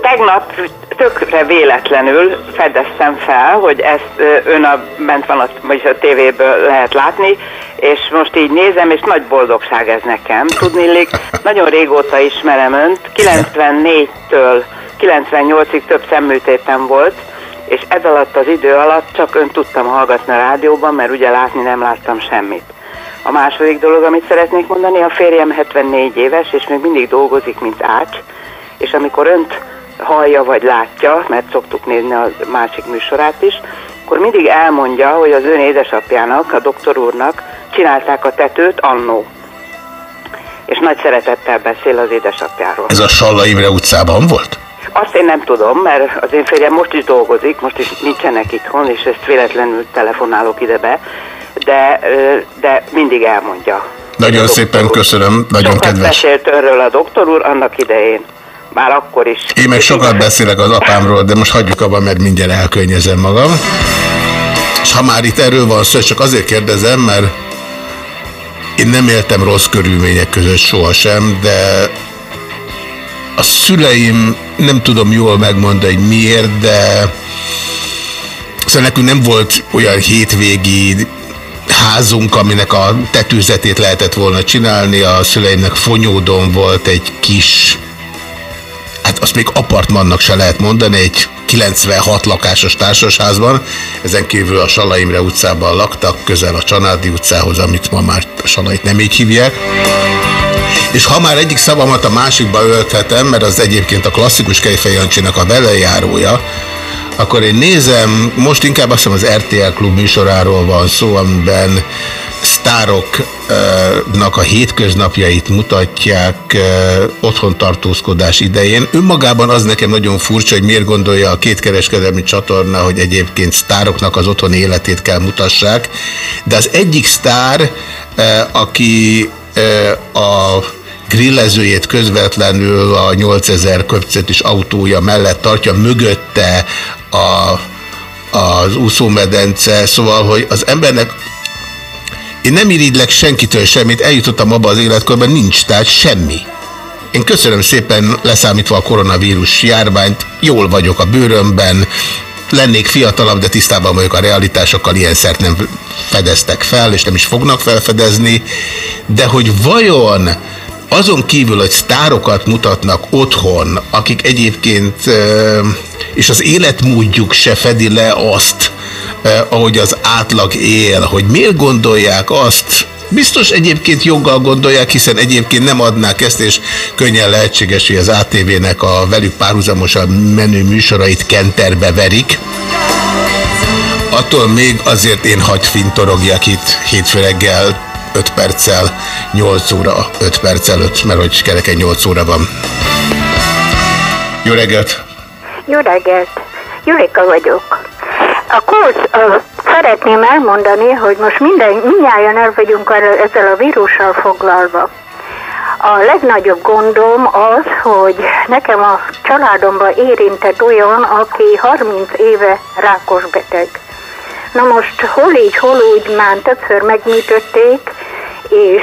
Tegnap tökre véletlenül fedeztem fel, hogy ezt ön a, bent van, a, vagyis a tévéből lehet látni, és most így nézem, és nagy boldogság ez nekem. Tudnélik, nagyon régóta ismerem önt, 94-től 98-ig több szemműtétem volt, és ez alatt az idő alatt csak ön tudtam hallgatni a rádióban, mert ugye látni nem láttam semmit. A második dolog, amit szeretnék mondani, a férjem 74 éves, és még mindig dolgozik, mint ács, és amikor önt hallja vagy látja, mert szoktuk nézni a másik műsorát is, akkor mindig elmondja, hogy az ön édesapjának, a doktor úrnak csinálták a tetőt annó. És nagy szeretettel beszél az édesapjáról. Ez a Salla Imre utcában volt? Azt én nem tudom, mert az én férjem most is dolgozik, most is nincsenek itthon, és ezt véletlenül telefonálok ide be, de, de mindig elmondja. Nagyon szépen köszönöm, nagyon Sokat kedves. beszélt önről a doktor úr annak idején. Már akkor is. Én meg sokat beszélek az apámról, de most hagyjuk abban, mert mindjárt elkönnyezem magam. És ha már itt erről van szó, csak azért kérdezem, mert én nem éltem rossz körülmények között sohasem, de a szüleim, nem tudom jól megmondani, hogy miért, de szóval nekünk nem volt olyan hétvégi házunk, aminek a tetőzetét lehetett volna csinálni. A szüleimnek Fonyódon volt egy kis, azt még apartmannak se lehet mondani, egy 96 lakásos társasházban. Ezen kívül a Sala Imre utcában laktak, közel a Csanádi utcához, amit ma már Salait nem így hívják. És ha már egyik szavamat a másikba ölthetem, mert az egyébként a klasszikus Kejfej Jancsinak a velejárója, akkor én nézem, most inkább azt hiszem az RTL klub műsoráról van szó, amiben sztároknak a hétköznapjait mutatják otthon tartózkodás idején. Önmagában az nekem nagyon furcsa, hogy miért gondolja a két kereskedelmi csatorna, hogy egyébként sztároknak az otthoni életét kell mutassák, de az egyik sztár, aki a grillezőjét közvetlenül a 8000 köpcetis autója mellett tartja, mögötte a, az úszómedence, szóval, hogy az embernek én nem irigylek senkitől semmit, eljutottam abba az életkorban, nincs, tehát semmi. Én köszönöm szépen, leszámítva a koronavírus járványt, jól vagyok a bőrömben, lennék fiatalabb, de tisztában vagyok a realitásokkal, ilyen szert nem fedeztek fel, és nem is fognak felfedezni, de hogy vajon azon kívül, hogy sztárokat mutatnak otthon, akik egyébként, és az életmódjuk se fedi le azt, ahogy az átlag él, hogy miért gondolják azt Biztos egyébként joggal gondolják, hiszen egyébként nem adnák ezt, és könnyen lehetséges, hogy az ATV-nek a velük párhuzamosan menő műsorait kenterbe verik. Attól még azért én hagy fintorogjak itt hétfő reggel 5 perccel, 8 óra, 5 perc előtt, mert hogy kereken 8 óra van. Jó reggelt! Jó reggelt! Julika vagyok. A uh, szeretném elmondani, hogy most minden, mindjárt el vagyunk ezzel a vírussal foglalva. A legnagyobb gondom az, hogy nekem a családomban érintett olyan, aki 30 éve rákos beteg. Na most hol így, hol úgy már többször megműtötték, és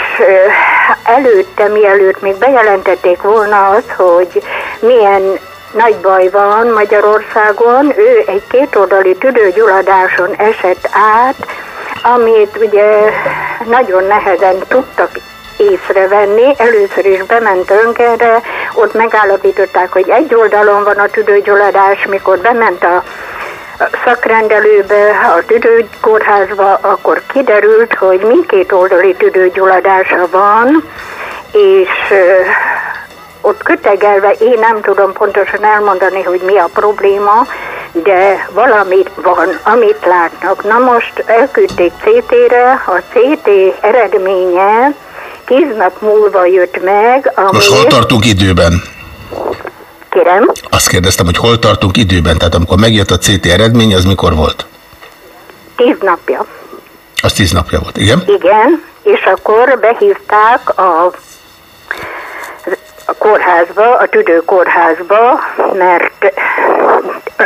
előtte, mielőtt még bejelentették volna az, hogy milyen nagy baj van Magyarországon, ő egy kétoldali tüdőgyulladáson esett át, amit ugye nagyon nehezen tudtak észrevenni. Először is bement röntgenre, ott megállapították, hogy egy oldalon van a tüdőgyulladás, mikor bement a szakrendelőbe, a tüdőkórházba, akkor kiderült, hogy mindkét oldali tüdőgyulladása van, és ott kötegelve én nem tudom pontosan elmondani, hogy mi a probléma, de valami van, amit látnak. Na most elküldték CT-re, a CT eredménye tíz nap múlva jött meg, ami... Most hol tartunk időben? Kérem, Azt kérdeztem, hogy hol tartunk időben, tehát amikor megjött a CT eredmény, az mikor volt? tíz napja. Az 10 napja volt, igen? Igen, és akkor behívták a, a kórházba, a tüdőkórházba, mert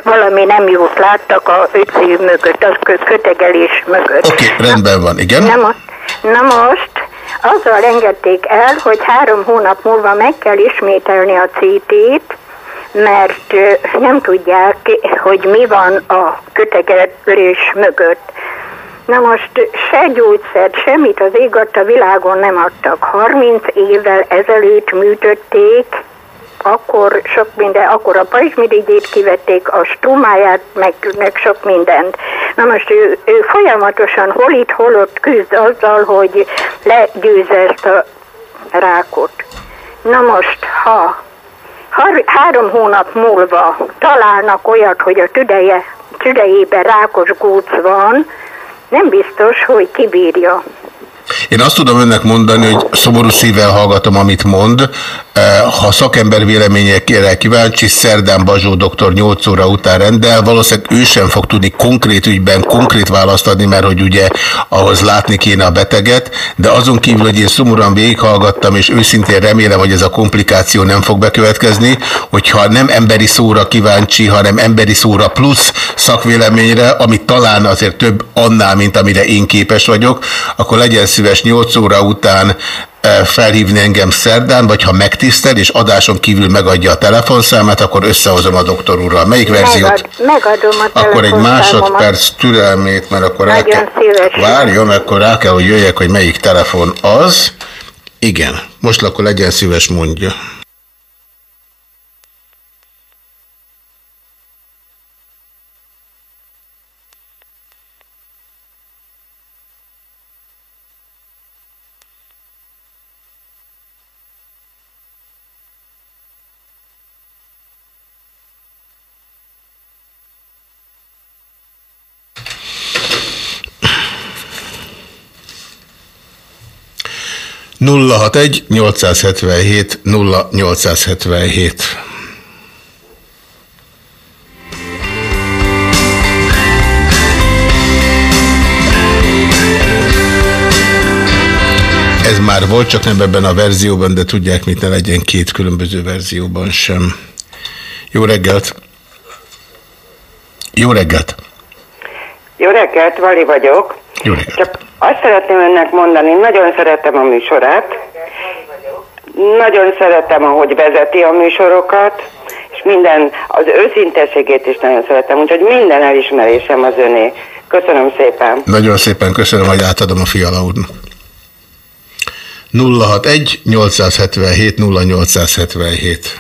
valami nem jót láttak a ötszív mögött, a kö- kötegelés mögött. Oké, okay, rendben van, igen. Na most, na most azzal engedték el, hogy három hónap múlva meg kell ismételni a CT-t, mert nem tudják, hogy mi van a kötegelés mögött. Na most se gyógyszert, semmit az ég adta világon nem adtak. 30 évvel ezelőtt műtötték, akkor sok minden, akkor a pajzsmirigyét kivették, a strumáját, meg, meg sok mindent. Na most ő, ő folyamatosan hol itt, hol ott küzd azzal, hogy legyőzze ezt a rákot. Na most, ha har, három hónap múlva találnak olyat, hogy a tüdeje, tüdejében rákos góc van, nem biztos, hogy kibírja. Én azt tudom önnek mondani, hogy szomorú szívvel hallgatom, amit mond. Eh, Ha szakember véleményekére kíváncsi, szerdán Bazsó doktor 8 óra után rendel, valószínűleg ő sem fog tudni konkrét ügyben konkrét választ adni, mert hogy ugye ahhoz látni kéne a beteget, de azon kívül, hogy én szomorúan végighallgattam, és őszintén remélem, hogy ez a komplikáció nem fog bekövetkezni, hogyha nem emberi szóra kíváncsi, hanem emberi szóra plusz szakvéleményre, ami talán azért több annál, mint amire én képes vagyok, akkor legyen szíves 8 óra után felhívni engem szerdán, vagy ha megtisztel, és adáson kívül megadja a telefonszámát, akkor összehozom a doktor úrral. Melyik verziót? Megad, megadom a Akkor egy másodperc türelmét, mert akkor Nagyon kell... szívesen. Várjon, akkor rá kell, hogy jöjjek, hogy melyik telefon az. Igen, most akkor legyen szíves mondja. nulla hat egy 877 0877 Ez már volt, csak nem ebben a verzióban, de tudják, mit ne legyen két különböző verzióban sem. Jó reggelt! Jó reggelt! Jó reggelt, Vali vagyok. Jó reggelt. Csak azt szeretném önnek mondani, nagyon szeretem a műsorát. Nagyon szeretem, ahogy vezeti a műsorokat, és minden, az őszinteségét is nagyon szeretem, úgyhogy minden elismerésem az öné. Köszönöm szépen. Nagyon szépen köszönöm, hogy átadom a fiala úrnak. 061 877 0877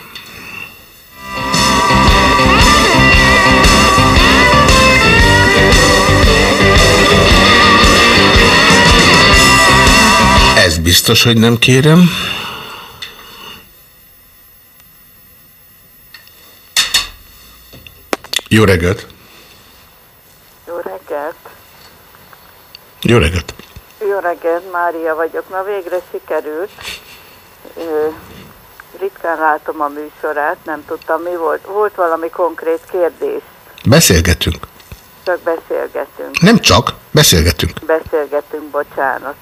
biztos, hogy nem kérem. Jó reggelt! Jó reggelt! Jó reggelt! Jó reggelt, Mária vagyok. Na végre sikerült. Ritkán látom a műsorát, nem tudtam mi volt. Volt valami konkrét kérdés, Beszélgetünk. csak beszélgetünk. Nem csak, beszélgetünk. Beszélgetünk, bocsánat.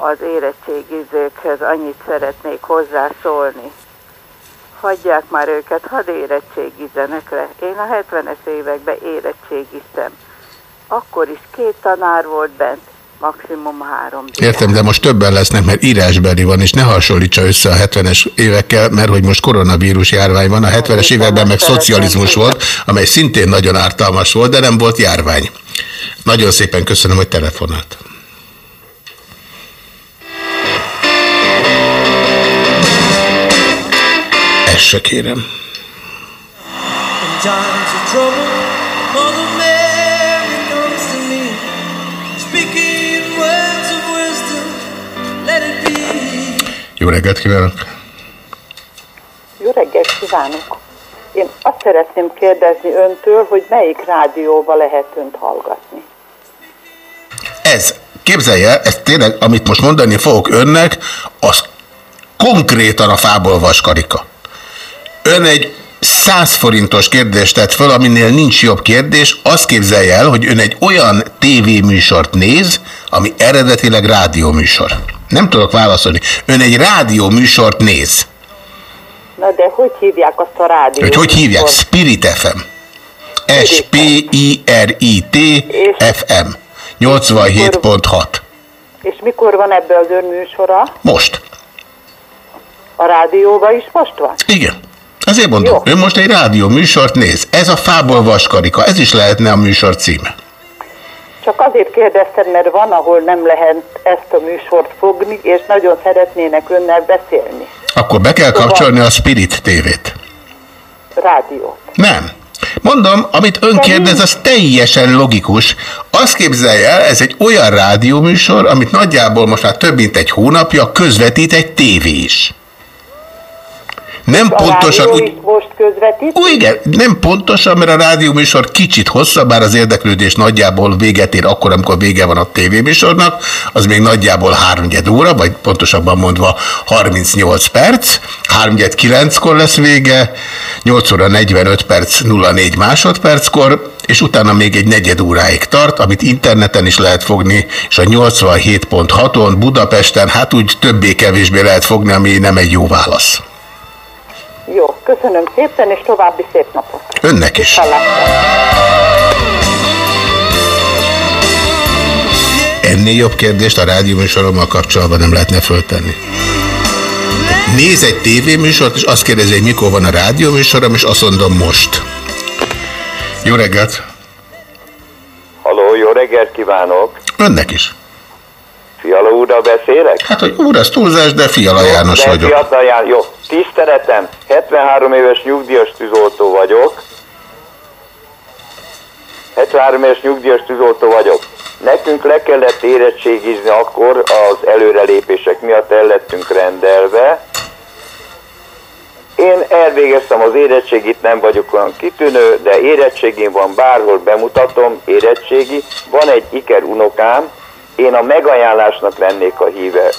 Az érettségizőkhez annyit szeretnék hozzászólni. Hagyják már őket, hadd érettségizzenek le. Én a 70-es években érettségiztem. Akkor is két tanár volt bent, maximum három. Értem, de most többen lesznek, mert írásbeli van, és ne hasonlítsa össze a 70-es évekkel, mert hogy most koronavírus járvány van. A 70-es években meg szocializmus volt, amely szintén nagyon ártalmas volt, de nem volt járvány. Nagyon szépen köszönöm, hogy telefonált. It be. Jó reggelt kívánok! Jó reggelt kívánok! Én azt szeretném kérdezni öntől, hogy melyik rádióba lehet önt hallgatni. Ez, képzelje, el, ez tényleg, amit most mondani fogok önnek, az konkrétan a fából vaskarika. Ön egy 100 forintos kérdést tett föl, aminél nincs jobb kérdés. Azt képzelje el, hogy ön egy olyan tévéműsort néz, ami eredetileg rádióműsor. Nem tudok válaszolni. Ön egy rádióműsort néz. Na de hogy hívják azt a rádiót? Hogy hogy hívják? Spirit FM. S-P-I-R-I-T FM. 87.6. És mikor van ebbe az ön műsora? Most. A rádióban is most van? Igen. Ezért mondom, ő most egy rádió műsort néz. Ez a fából vaskarika, ez is lehetne a műsor címe. Csak azért kérdeztem, mert van, ahol nem lehet ezt a műsort fogni, és nagyon szeretnének önnel beszélni. Akkor be kell kapcsolni a Spirit TV-t. Rádió. Nem. Mondom, amit ön kérdez, az teljesen logikus. Azt képzelje el, ez egy olyan rádióműsor, amit nagyjából most már több mint egy hónapja közvetít egy tévé is. Nem pontosan úgy, Most közvetít? Ó, igen, nem pontosan, mert a rádióműsor kicsit hosszabb, bár az érdeklődés nagyjából véget ér akkor, amikor vége van a tévéműsornak, az még nagyjából 3 óra, vagy pontosabban mondva 38 perc, 3 9-kor lesz vége, 8 óra 45 perc 04 másodperckor, és utána még egy negyed óráig tart, amit interneten is lehet fogni, és a 87.6-on Budapesten, hát úgy többé-kevésbé lehet fogni, ami nem egy jó válasz. Jó, köszönöm szépen, és további szép napot. Önnek is. Ennél jobb kérdést a rádióműsorommal kapcsolatban nem lehetne föltenni. Néz egy tévéműsort, és azt kérdezi, hogy mikor van a rádióműsorom, és azt mondom most. Jó reggelt! Haló, jó reggelt kívánok! Önnek is. Fiala úrral beszélek? Hát, hogy úr, az túlzás, de Fiala János de vagyok. Fiatal János, jó. Tiszteletem, 73 éves nyugdíjas tűzoltó vagyok. 73 éves nyugdíjas tűzoltó vagyok. Nekünk le kellett érettségizni akkor az előrelépések miatt el lettünk rendelve. Én elvégeztem az érettségit, nem vagyok olyan kitűnő, de érettségim van, bárhol bemutatom, érettségi. Van egy iker unokám, én a megajánlásnak lennék a híve.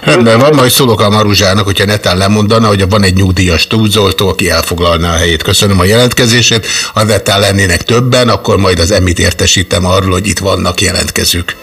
Rendben van, majd szólok a Maruzsának, hogyha netán lemondana, hogy van egy nyugdíjas túlzoltó, aki elfoglalná a helyét. Köszönöm a jelentkezését. Ha netán lennének többen, akkor majd az emit értesítem arról, hogy itt vannak jelentkezők.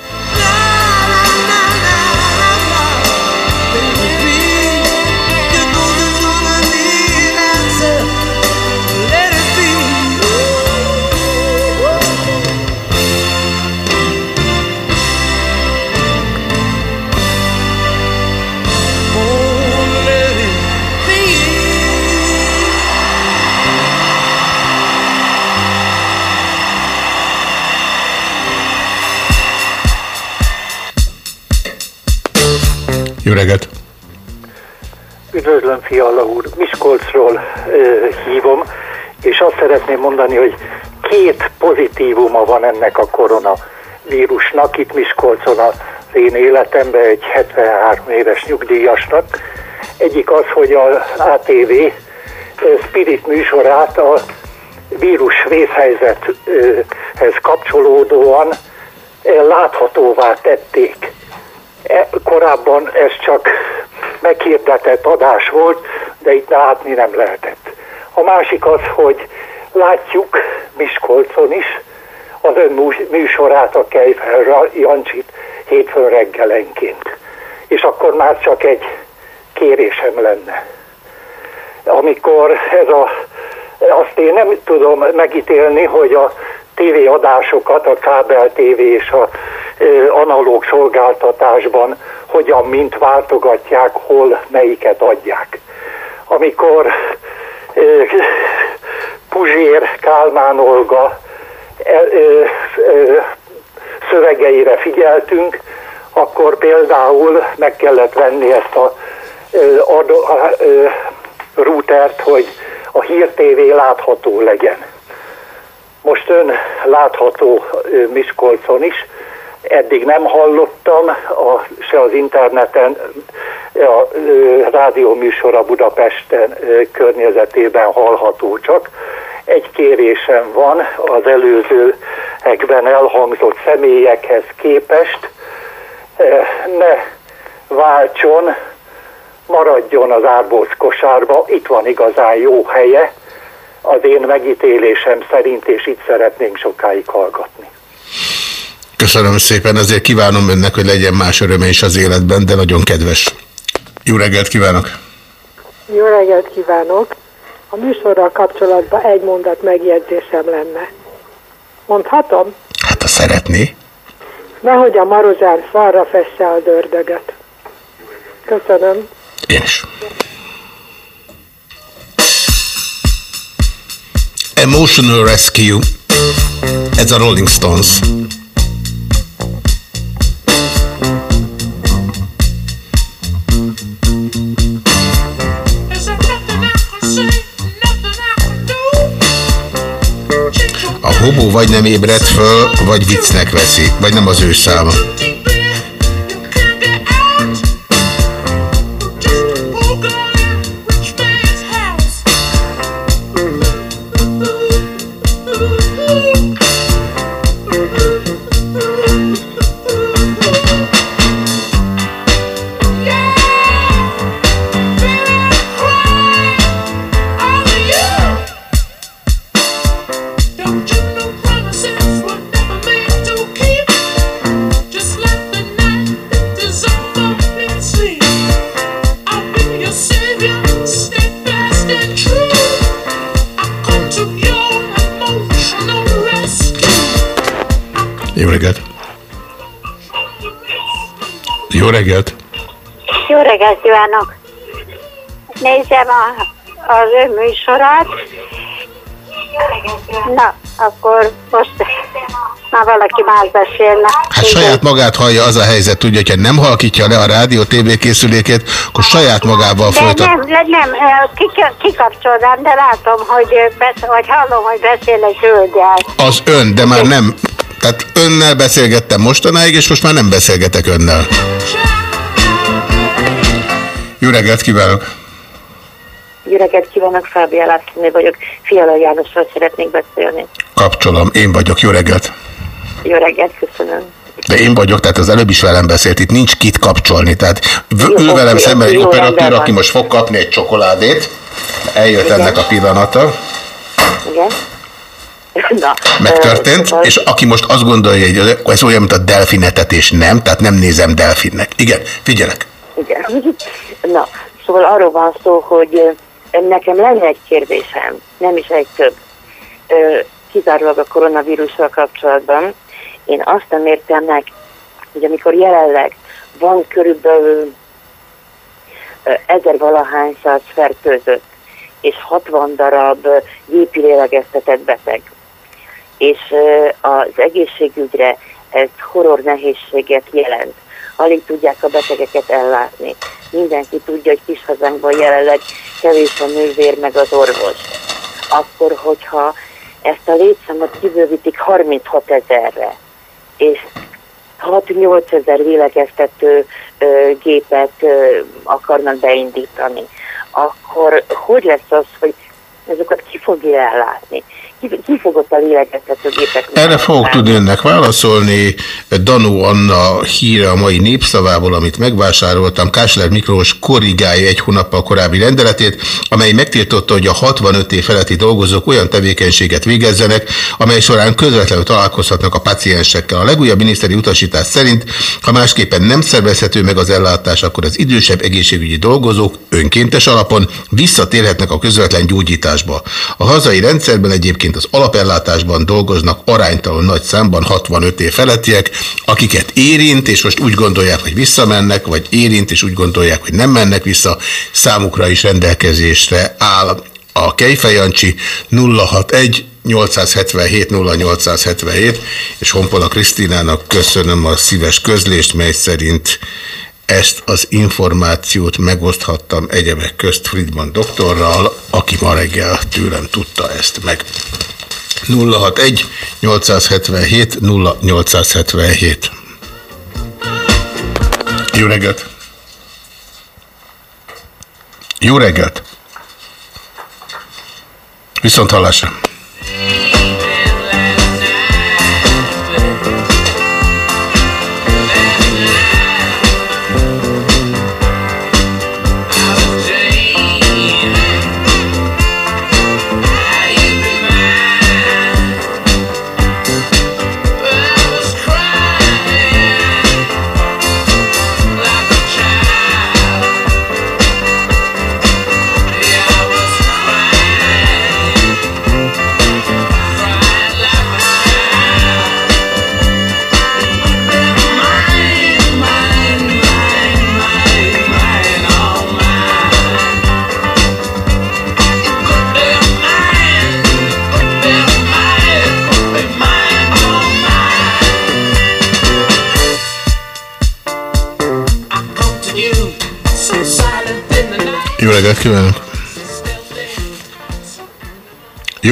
Jó reggelt! Üdvözlöm, Fiala úr! Miskolcról ö, hívom, és azt szeretném mondani, hogy két pozitívuma van ennek a koronavírusnak itt Miskolcon a én életembe egy 73 éves nyugdíjasnak. Egyik az, hogy a ATV Spirit műsorát a vírus vészhelyzethez kapcsolódóan láthatóvá tették. E, korábban ez csak meghirdetett adás volt, de itt látni nem lehetett. A másik az, hogy látjuk Miskolcon is az ön műsorát, a Kejfer Jancsit hétfőn reggelenként. És akkor már csak egy kérésem lenne. Amikor ez a, azt én nem tudom megítélni, hogy a tévéadásokat, a kábel tévé és a analóg szolgáltatásban hogyan, mint váltogatják, hol, melyiket adják. Amikor Puzsér, Kálmán Olga szövegeire figyeltünk, akkor például meg kellett venni ezt a, a routert, hogy a Hír TV látható legyen. Most ön látható Miskolcon is, eddig nem hallottam, a, se az interneten, a ö, rádióműsora Budapesten ö, környezetében hallható csak. Egy kérésem van az előzőekben elhangzott személyekhez képest, ne váltson, maradjon az árbóc kosárba, itt van igazán jó helye, az én megítélésem szerint, és itt szeretnénk sokáig hallgatni. Köszönöm szépen, azért kívánom önnek, hogy legyen más öröme is az életben, de nagyon kedves. Jó reggelt kívánok! Jó reggelt kívánok! A műsorral kapcsolatban egy mondat megjegyzésem lenne. Mondhatom? Hát, ha szeretné. Nehogy a marozsán falra fesse az ördögöt. Köszönöm. Én is. Emotional Rescue. Ez a Rolling Stones. Hobó vagy nem ébred föl, vagy viccnek veszi, vagy nem az ő száma. Jó reggelt kívánok! Nézem a, az ön műsorát. Na, akkor most már valaki más beszélne. Hát saját magát hallja az a helyzet, tudja, hogyha nem halkítja le a rádió TV készülékét, akkor saját magával De folytat. nem, de nem, kik- kikapcsolnám, de látom, hogy besz- vagy hallom, hogy beszél egy hölgyel. Az ön, de már nem. Tehát önnel beszélgettem mostanáig, és most már nem beszélgetek önnel. Jó reggelt kívánok! Jó reggelt kívánok, Fábia Lászlóné vagyok. Fiala Jánosról szeretnék beszélni. Kapcsolom, én vagyok, jó reggelt! Jó reggelt, köszönöm. De én vagyok, tehát az előbb is velem beszélt, itt nincs kit kapcsolni, tehát v- Jó, velem szemben egy operatőr, aki most fog kapni egy csokoládét. Eljött Igen. ennek a pillanata, Igen? [laughs] Na, megtörtént, ö, és aki most azt gondolja, hogy ez olyan, mint a delfinetetés, nem, tehát nem nézem delfinnek. Igen, figyelek. Igen. [laughs] Na, szóval arról van szó, hogy nekem lenne egy kérdésem, nem is egy több, kizárólag a koronavírussal kapcsolatban. Én azt nem értem meg, hogy amikor jelenleg van körülbelül ezer valahány száz fertőzött, és 60 darab gépi lélegeztetett beteg, és az egészségügyre ez horror nehézséget jelent. Alig tudják a betegeket ellátni. Mindenki tudja, hogy kis hazánkban jelenleg kevés a nővér meg az orvos. Akkor, hogyha ezt a létszámot kibővítik 36 ezerre, és 6-8 ezer vélekeztető ö, gépet ö, akarnak beindítani, akkor hogy lesz az, hogy ezeket ki fogja ellátni? Ki, ki fogott a lélegeztető? Erre fogok tudni önnek válaszolni. Danó Anna híre a mai népszavából, amit megvásároltam. Kásler Miklós korrigálja egy hónappal korábbi rendeletét, amely megtiltotta, hogy a 65 év feletti dolgozók olyan tevékenységet végezzenek, amely során közvetlenül találkozhatnak a paciensekkel. A legújabb miniszteri utasítás szerint, ha másképpen nem szervezhető meg az ellátás, akkor az idősebb egészségügyi dolgozók önkéntes alapon visszatérhetnek a közvetlen gyógyításba. A hazai rendszerben egyébként az alapellátásban dolgoznak aránytalan nagy számban 65 év felettiek, akiket érint, és most úgy gondolják, hogy visszamennek, vagy érint, és úgy gondolják, hogy nem mennek vissza, számukra is rendelkezésre áll a Kejfej Jancsi 061 877 0877, és Honpola Krisztinának köszönöm a szíves közlést, mely szerint ezt az információt megoszthattam egyebek közt Friedman doktorral, aki ma reggel tőlem tudta ezt meg. 061 877 0877 Jó reggelt! Jó reggelt! Viszont hallásra!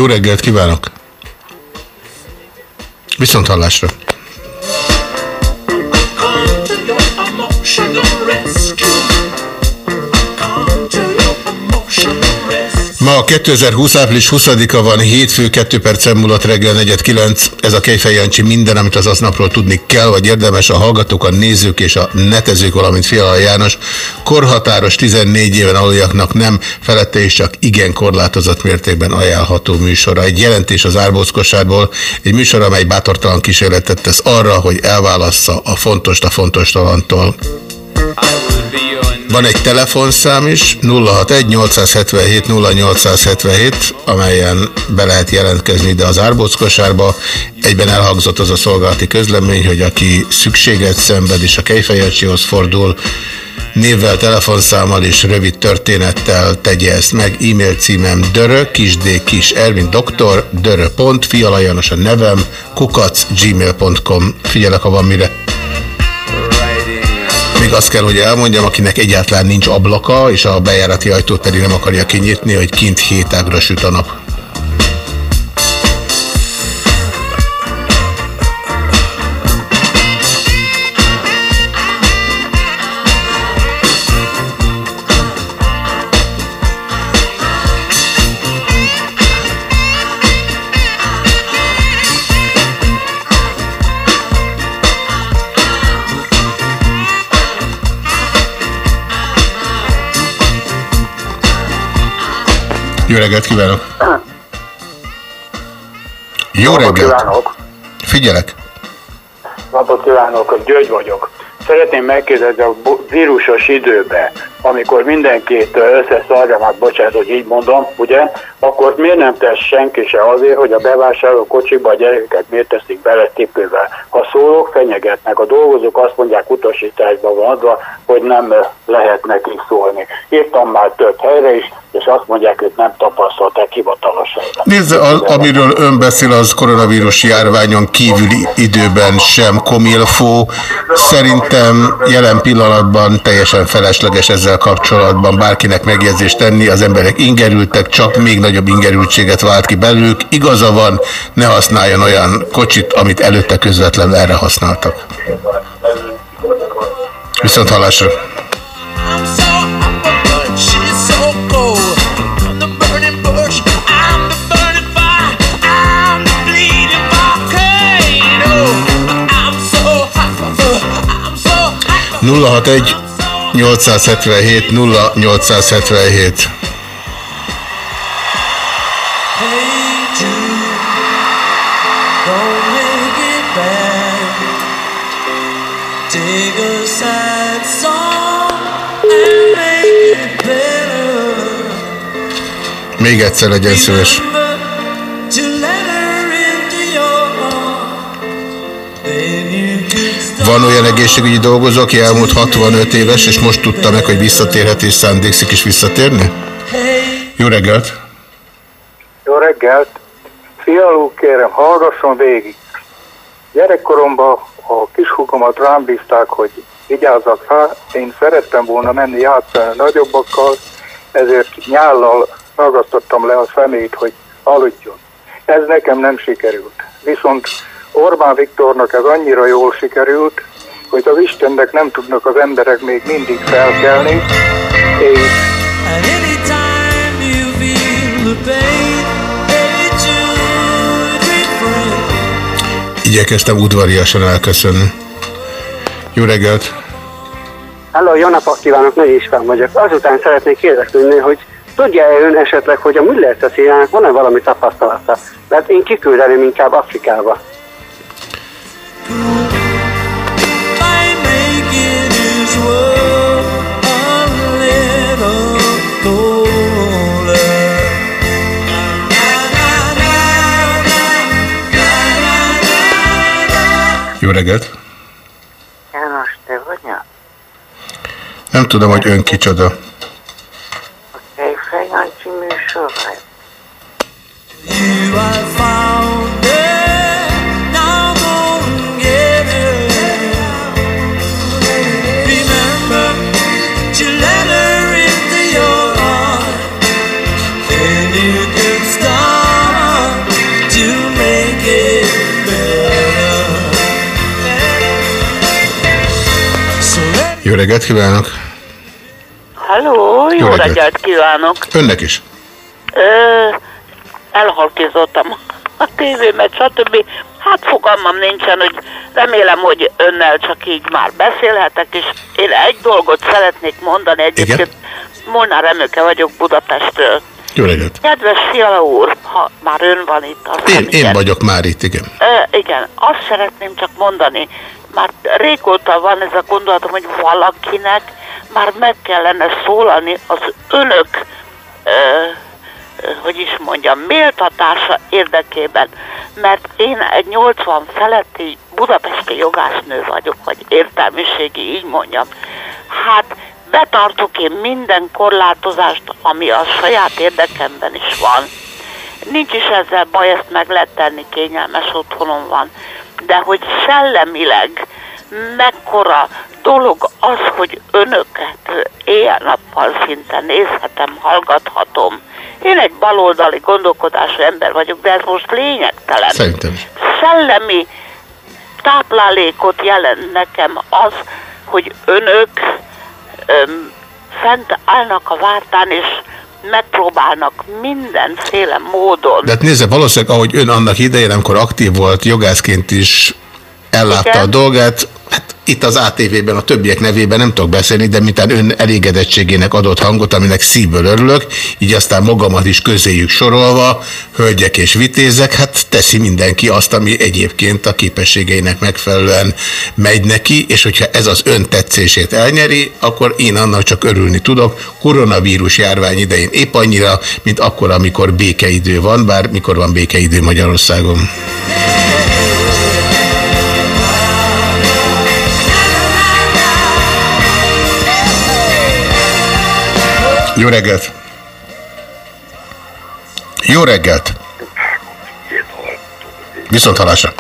Reggelt kívánok! Viszont hallásra! 2020 április 20-a van, hétfő, 2 percen múlott reggel 49. Ez a Kejfej Jancsi minden, amit az aznapról tudni kell, vagy érdemes a hallgatók, a nézők és a netezők, valamint Fiala János. Korhatáros 14 éven aluljaknak nem, felette is csak igen korlátozott mértékben ajánlható műsora. Egy jelentés az árbózkosárból, egy műsor, amely bátortalan kísérletet tesz arra, hogy elválassza a fontos a fontos talantól. Van egy telefonszám is, 061-877-0877, amelyen be lehet jelentkezni ide az árbóckosárba. Egyben elhangzott az a szolgálati közlemény, hogy aki szükséget szenved és a kejfejecsihoz fordul, névvel, telefonszámmal és rövid történettel tegye ezt meg. E-mail címem dörö, kisd, kis Ervin doktor, dörö.fialajanos a nevem, kukac, gmail.com. Figyelek, ha van mire. Még azt kell, hogy elmondjam, akinek egyáltalán nincs ablaka, és a bejárati ajtót pedig nem akarja kinyitni, hogy kint hétágra süt a nap. Reggelt kívánok! Jó Napot reggelt! kívánok! Figyelek! Napot kívánok, György vagyok. Szeretném megkérdezni a vírusos időben, amikor mindenkit ö, összeszarja, már bocsánat, hogy így mondom, ugye, akkor miért nem tesz senki se azért, hogy a bevásárló kocsikba a gyerekeket miért teszik bele tipővel? Ha szólok, fenyegetnek. A dolgozók azt mondják, utasításban van adva, hogy nem lehet nekik szólni. Írtam már több helyre is, és azt mondják, hogy nem tapasztalták hivatalosan. Nézze, a, amiről ön beszél, az koronavírus járványon kívüli időben sem komilfó. Szerintem jelen pillanatban teljesen felesleges ezzel ezzel kapcsolatban bárkinek megjegyzést tenni, az emberek ingerültek, csak még nagyobb ingerültséget vált ki belőlük. Igaza van, ne használjon olyan kocsit, amit előtte közvetlenül erre használtak. Viszont hallásra! She's so cold. I'm the burning bush. I'm the burning fire. I'm the bleeding volcano. I'm so hot. I'm so hot. 061 877 0877 Hey Jude, don't make it bad. Take a sad song and make it better. Még egyszer legyen szíves. Van olyan egészségügyi dolgozó, aki elmúlt 65 éves, és most tudta meg, hogy visszatérhet és szándékszik is visszatérni? Jó reggelt! Jó reggelt! Fialó, kérem, hallgasson végig. Gyerekkoromban a kishúgomat rám bízták, hogy vigyázzak rá. Én szerettem volna menni játszani a nagyobbakkal, ezért nyállal ragasztottam le a szemét, hogy aludjon. Ez nekem nem sikerült. Viszont Orbán Viktornak ez annyira jól sikerült, hogy az Istennek nem tudnak az emberek még mindig felkelni, és. Igyekeztem udvariasan elköszönni. Jó reggelt! Hello, jó napot kívánok, Nagy István vagyok. Azután szeretnék kérdezni, hogy tudja-e ön esetleg, hogy a Müller Ceciliának van-e valami tapasztalata? Mert én kiküldeném inkább Afrikába. Jó reggelt! János, te vagy a Nem tudom, hogy ön kicsoda. Kejfej Jancsi műsor vagy? Reggelt kívánok! Halló, jó, Jó reggelt. reggelt kívánok! Önnek is. Ö, elhalkizottam a tévémet, stb. Hát fogalmam nincsen, hogy remélem, hogy önnel csak így már beszélhetek, és én egy dolgot szeretnék mondani egyébként. Molnár Emőke vagyok Budapestről. Jó reggelt! Kedves Fiala úr, ha már ön van itt, azt Én, én igen. vagyok már itt, igen. Ö, igen, azt szeretném csak mondani, már régóta van ez a gondolatom, hogy valakinek már meg kellene szólalni az önök, ö, hogy is mondjam, méltatása érdekében, mert én egy 80 feletti budapesti jogásznő vagyok, vagy értelmiségi, így mondjam. Hát betartok én minden korlátozást, ami a saját érdekemben is van. Nincs is ezzel baj, ezt meg lehet tenni, kényelmes otthonom van. De hogy szellemileg mekkora dolog az, hogy önöket éjjel-nappal szinte nézhetem, hallgathatom. Én egy baloldali gondolkodású ember vagyok, de ez most lényegtelen. Szerintem. Szellemi táplálékot jelent nekem az, hogy önök öm, fent állnak a vártán, és megpróbálnak mindenféle módon. De hát nézze, valószínűleg, ahogy ön annak idején, amikor aktív volt, jogászként is ellátta Igen. a dolgát, itt az ATV-ben a többiek nevében nem tudok beszélni, de mintán ön elégedettségének adott hangot, aminek szívből örülök, így aztán magamat is közéjük sorolva, hölgyek és vitézek, hát teszi mindenki azt, ami egyébként a képességeinek megfelelően megy neki, és hogyha ez az ön tetszését elnyeri, akkor én annak csak örülni tudok. Koronavírus járvány idején épp annyira, mint akkor, amikor békeidő van, bár mikor van békeidő Magyarországon. Jó reggelt! Jó reggelt! Viszont halásra!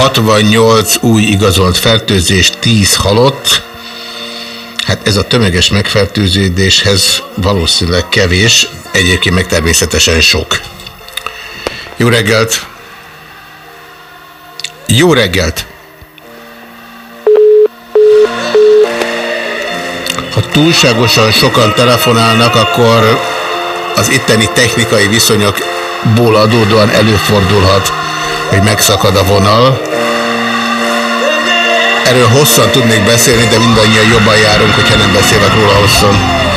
68 új igazolt fertőzés, 10 halott. Hát ez a tömeges megfertőződéshez valószínűleg kevés, egyébként meg természetesen sok. Jó reggelt! Jó reggelt! Ha túlságosan sokan telefonálnak, akkor az itteni technikai viszonyokból adódóan előfordulhat, hogy megszakad a vonal. Erről hosszan tudnék beszélni, de mindannyian jobban járunk, hogyha nem beszélek róla hosszan.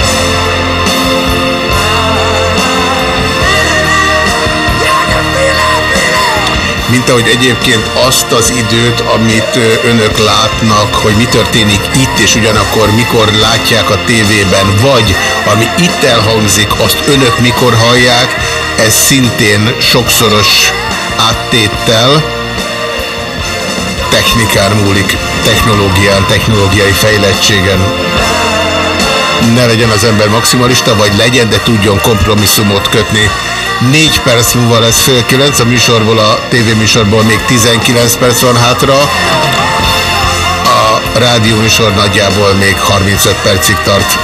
mint ahogy egyébként azt az időt, amit önök látnak, hogy mi történik itt, és ugyanakkor mikor látják a tévében, vagy ami itt elhangzik, azt önök mikor hallják, ez szintén sokszoros áttéttel technikán múlik, technológián, technológiai fejlettségen. Ne legyen az ember maximalista, vagy legyen, de tudjon kompromisszumot kötni. Négy perc múlva lesz fél kilenc, a műsorból, a tévéműsorból még 19 perc van hátra. A rádió műsor nagyjából még 35 percig tart.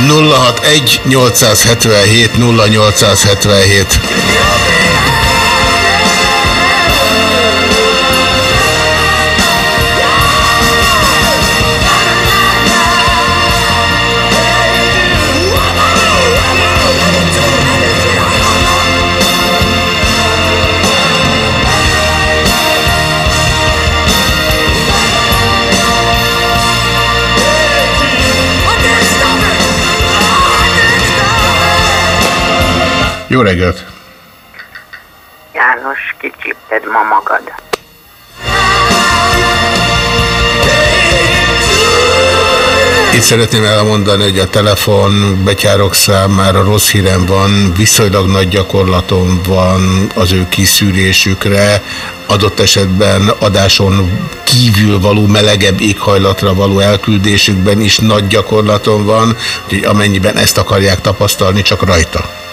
061 877 0877 Jó reggelt! János, kicsípted ma magad. Itt szeretném elmondani, hogy a telefon betyárok számára rossz hírem van, viszonylag nagy gyakorlatom van az ő kiszűrésükre, adott esetben adáson kívül való melegebb éghajlatra való elküldésükben is nagy gyakorlatom van, hogy amennyiben ezt akarják tapasztalni, csak rajta.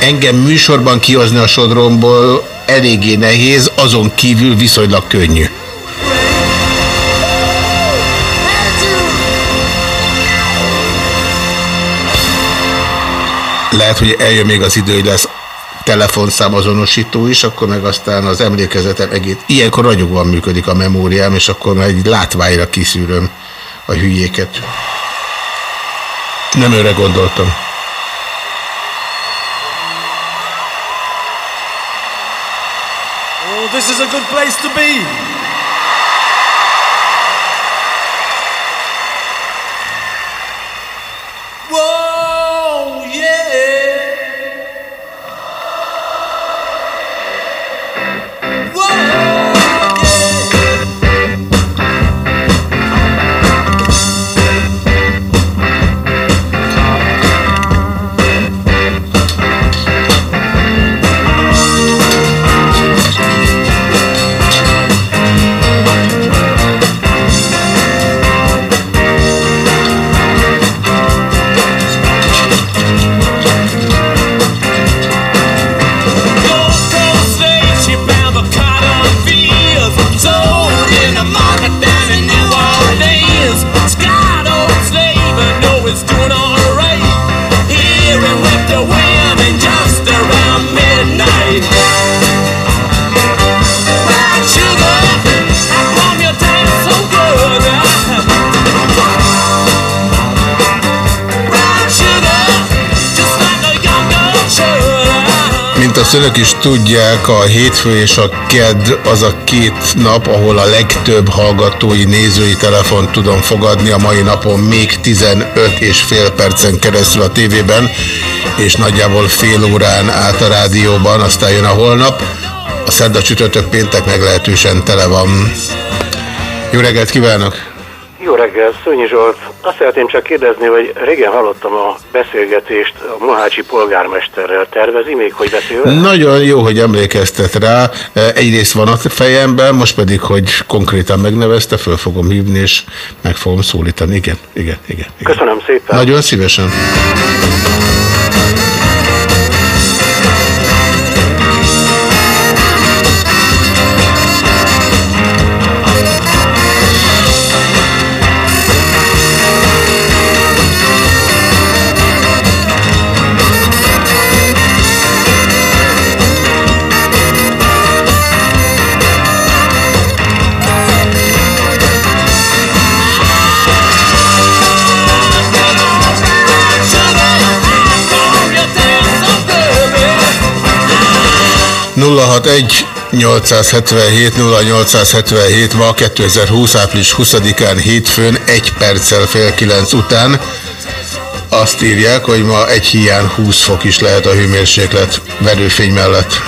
Engem műsorban kihozni a sodromból eléggé nehéz, azon kívül viszonylag könnyű. Lehet, hogy eljön még az idő, hogy lesz telefonszám azonosító is, akkor meg aztán az emlékezetem egész... Ilyenkor ragyogóan működik a memóriám, és akkor már egy látványra kiszűröm a hülyéket. Nem őre gondoltam. This is a good place to be. Azt önök is tudják, a hétfő és a kedd az a két nap, ahol a legtöbb hallgatói, nézői telefon tudom fogadni. A mai napon még 15 és fél percen keresztül a tévében, és nagyjából fél órán át a rádióban, aztán jön a holnap. A szerda csütörtök péntek meglehetősen tele van. Jó reggelt kívánok! Jó reggel, Szönyi Zsolt. Azt szeretném csak kérdezni, hogy régen hallottam a beszélgetést a Mohácsi polgármesterrel. Tervezi még, hogy beszél? Nagyon jó, hogy emlékeztet rá. Egyrészt van a fejemben, most pedig, hogy konkrétan megnevezte, föl fogom hívni, és meg fogom szólítani. Igen, igen, igen. igen. Köszönöm szépen. Nagyon szívesen. 061 877 0877 ma 2020. április 20-án hétfőn egy perccel fél kilenc után azt írják, hogy ma egy hiány 20 fok is lehet a hőmérséklet verőfény mellett.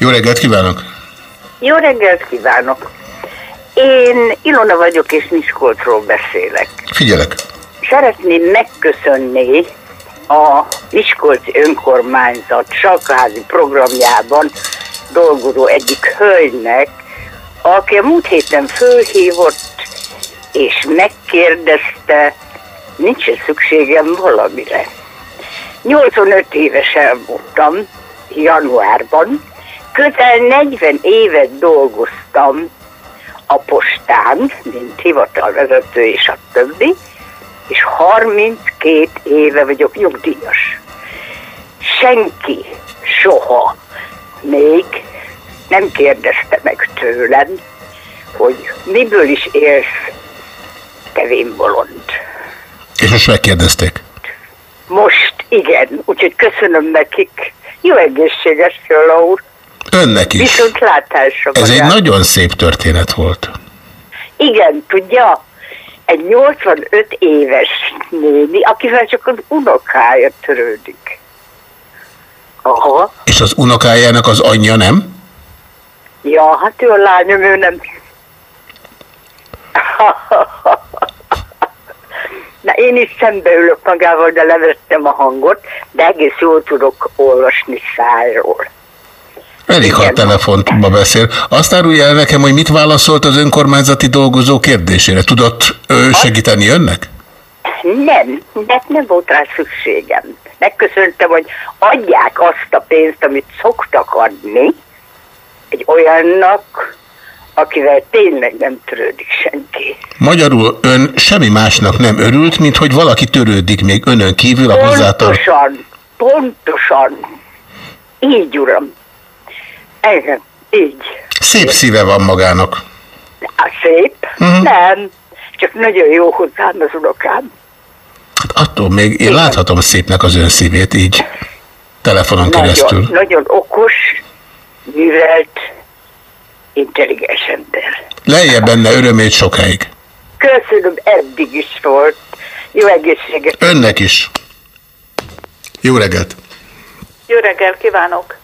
Jó reggelt kívánok! Jó reggelt kívánok! Én Ilona vagyok, és Miskolcról beszélek. Figyelek! Szeretném megköszönni a Miskolci önkormányzat sakházi programjában dolgozó egyik hölgynek, aki a múlt héten fölhívott, és megkérdezte, nincs -e szükségem valamire. 85 évesen voltam, januárban, közel 40 évet dolgoztam a postán, mint hivatalvezető és a többi, és 32 éve vagyok nyugdíjas. Senki soha még nem kérdezte meg tőlem, hogy miből is élsz, te bolond. És most megkérdezték. Most igen, úgyhogy köszönöm nekik. Jó egészséges, Fiola úr. Önnek is. Viszont látásra. Ez egy nagyon szép történet volt. Igen, tudja, egy 85 éves néni, akivel csak az unokája törődik. Aha. És az unokájának az anyja nem? Ja, hát ő a lányom, ő nem. [laughs] Na én is szembeülök magával, de levettem a hangot, de egész jól tudok olvasni szájról. Elég, ha a telefonba beszél. Azt árulja el nekem, hogy mit válaszolt az önkormányzati dolgozó kérdésére. Tudott ő segíteni önnek? Nem, de nem volt rá szükségem. Megköszöntem, hogy adják azt a pénzt, amit szoktak adni egy olyannak, akivel tényleg nem törődik senki. Magyarul ön semmi másnak nem örült, mint hogy valaki törődik még önön kívül a hozzátar... Pontosan, pontosan. Így, uram. Igen, így. Szép szíve van magának. A szép? Mhm. Nem. Csak nagyon jó hozzám az unokám. Hát attól még én láthatom szépnek az ön szívét így telefonon keresztül. Nagyon, nagyon okos, művelt, intelligens ember. Lejje benne örömét sokáig. Köszönöm, eddig is volt. Jó egészséget. Önnek is. Jó reggelt! Jó reggel kívánok!